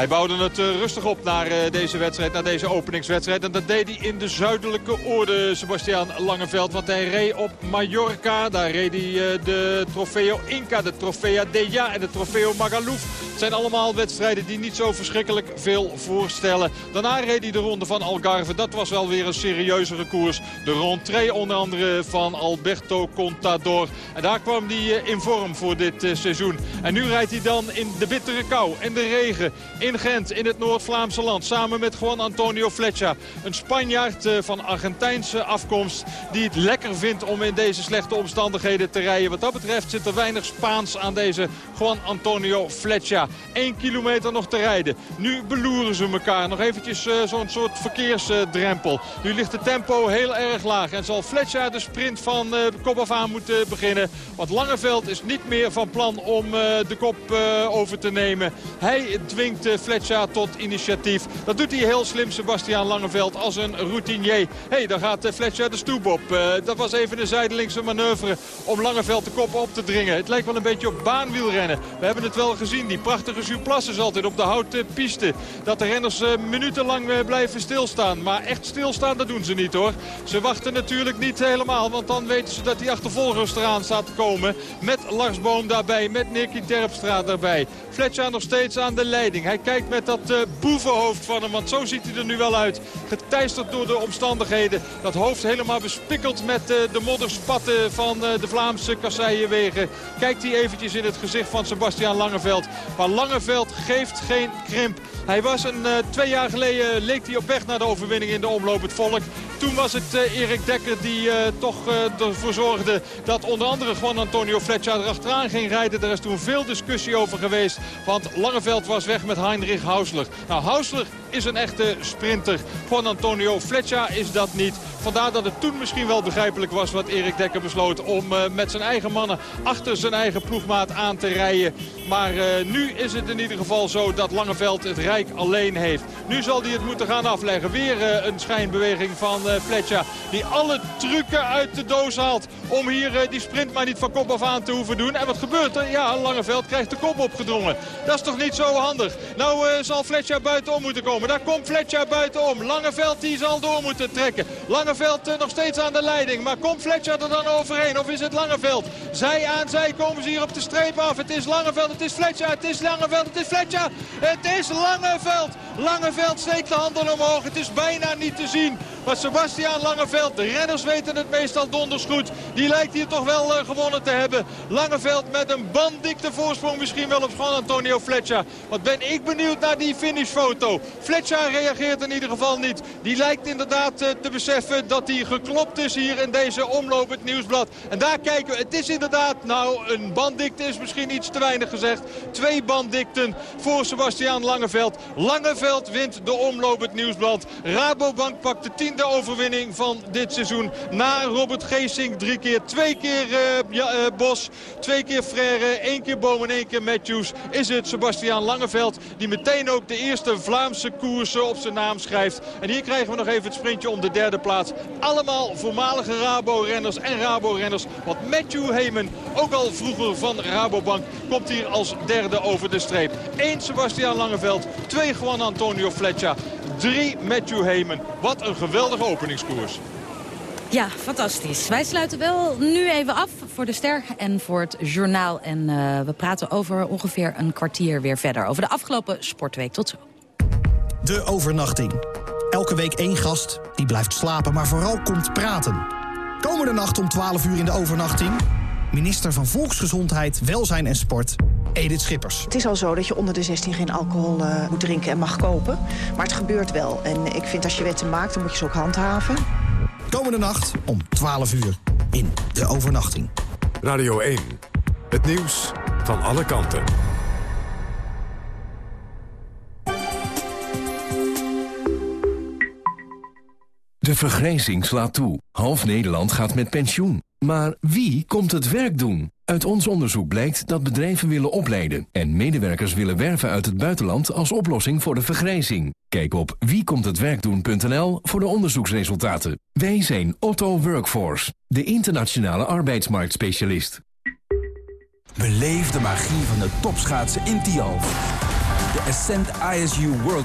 Hij bouwde het eh, rustig op naar eh, deze wedstrijd, naar deze openingswedstrijd. En dat deed hij in de zuidelijke orde, Sebastian Langeveld. Want hij reed op Mallorca. Daar reed hij eh, de Trofeo Inca, de Trofea Deja en de Trofeo Magaluf. Zijn allemaal wedstrijden die niet zo verschrikkelijk veel voorstellen. Daarna reed hij de ronde van Algarve. Dat was wel weer een serieuzere koers. De rentree onder andere van Alberto Contador. En daar kwam hij in vorm voor dit seizoen. En nu rijdt hij dan in de bittere kou en de regen in Gent in het Noord-Vlaamse land. Samen met Juan Antonio Fletcher. Een Spanjaard eh, van Argentijnse afkomst die het lekker vindt om in deze slechte omstandigheden te rijden. Wat dat betreft zit er weinig Spaans aan deze Juan Antonio Fletcher. 1 kilometer nog te rijden. Nu beloeren ze elkaar. Nog eventjes uh, zo'n soort verkeersdrempel. Nu ligt het tempo heel erg laag. En zal Fletcher de sprint van uh, kop af aan moeten beginnen. Want Langeveld is niet meer van plan om uh, de kop over te nemen. Hij dwingt Fletcher tot initiatief. Dat doet hij heel slim, Sebastian Langeveld, als een routinier. Hé, hey, daar gaat eh, Fletcher de stoep op. Dat was even een zijdelingse manoeuvre om Langeveld de kop op te dringen. Het lijkt wel een beetje op baanwielrennen. We hebben het wel gezien, die prachtige surplasses altijd op de houten piste. Dat de renners uh, minutenlang blijven stilstaan. Maar echt stilstaan, dat doen ze niet hoor. Ze wachten natuurlijk niet helemaal, want dan weten ze dat die achtervolgers eraan staat te komen. Met Lars Boom daarbij, met Nicky Terpstra daarbij. Fletcher nog steeds aan de leiding. Hij kijkt met dat uh, boevenhoofd van hem. Want zo ziet hij er nu wel uit. Geteisterd door de omstandigheden. Dat hoofd helemaal bespikkeld met de modderspatten van de Vlaamse kasseienwegen. Kijkt hij eventjes in het gezicht van Sebastian Langeveld. Langeveld geeft geen krimp. Hij was een, uh, twee jaar geleden leek hij op weg naar de overwinning in de omloop het volk. Toen was het uh, Erik Dekker die uh, toch ervoor zorgde dat onder andere Juan Antonio Fletcher erachteraan ging rijden. Er is toen veel discussie over geweest. Want Langeveld was weg met Heinrich Hausler. Nou, Hausler is een echte sprinter. Juan Antonio Fletcher is dat niet. Vandaar dat het toen misschien wel begrijpelijk was wat Erik Dekker besloot... om met zijn eigen mannen achter zijn eigen ploegmaat aan te rijden. Maar nu is het in ieder geval zo dat Langeveld het Rijk alleen heeft. Nu zal hij het moeten gaan afleggen. Weer uh, een schijnbeweging van Fletcher. Die alle trucken uit de doos haalt om hier die sprint maar niet van kop af aan te hoeven doen. En wat gebeurt er? Ja, Langeveld krijgt de kop opgedrongen. Dat is toch niet zo handig? Nou zal Fletcher buitenom moeten komen. Daar komt Fletcher buitenom. Langeveld die zal door moeten trekken. Langeveld uh, nog steeds aan de leiding. Maar komt Fletcher er dan overheen? Of is het Langeveld? Zij aan zij komen ze hier op de streep af. Het is Langeveld, het is Fletcher, het is Langeveld. Het is Fletcher. Het is Langeveld. Langeveld steekt de handen omhoog. Het is bijna niet te zien. Maar Sebastian Langeveld, de renners weten het meestal donders goed. Die lijkt hier toch wel uh, gewonnen te hebben. Langeveld met een banddikte voorsprong misschien wel op Juan Antonio Fletcher. Wat ben ik benieuwd naar die finishfoto. Fletcher reageert in ieder geval niet. Die lijkt inderdaad uh, te beseffen dat hij geklopt is hier in deze omloop het nieuwsblad. En daar kijken we. Het is inderdaad, nou een banddikte is misschien iets te weinig gezegd. Twee banddikten voor Sebastian Langeveld. Langeveld wint de omloop het nieuwsblad. Rabobank pakt de tiende overwinning van dit seizoen. Na Robert Geesing drie keer. Twee keer ja, uh, Bos, twee keer Frère, één keer Boom en één keer Matthews. Is het Sebastian Langeveld die meteen ook de eerste Vlaamse koersen op zijn naam schrijft. En hier krijgen we nog even het sprintje om de derde plaats. Allemaal voormalige Rabo-renners en Rabo-renners. Want Matthew Heyman, ook al vroeger van Rabobank, komt hier als derde over de streep. Eén Sebastian Langeveld, twee Juan Antonio Fletcher, drie Matthew Heyman. Wat een geweldige openingskoers. Ja, fantastisch. Wij sluiten wel nu even af voor de ster en voor het journaal. En uh, we praten over ongeveer een kwartier weer verder. Over de afgelopen sportweek. Tot zo. De overnachting. Elke week één gast die blijft slapen, maar vooral komt praten. Komende nacht om 12 uur in de overnachting... minister van Volksgezondheid, Welzijn en Sport, Edith Schippers. Het is al zo dat je onder de 16 geen alcohol uh, moet drinken en mag kopen. Maar het gebeurt wel. En ik vind als je wetten maakt, dan moet je ze ook handhaven. Komende nacht om 12 uur in de overnachting. Radio 1. Het nieuws van alle kanten. De vergrijzing slaat toe. Half Nederland gaat met pensioen. Maar wie komt het werk doen? Uit ons onderzoek blijkt dat bedrijven willen opleiden... en medewerkers willen werven uit het buitenland als oplossing voor de vergrijzing. Kijk op wiekomthetwerkdoen.nl voor de onderzoeksresultaten. Wij zijn Otto Workforce, de internationale arbeidsmarktspecialist. Beleef de magie van de topschaatsen in Tialf. De Ascent ISU World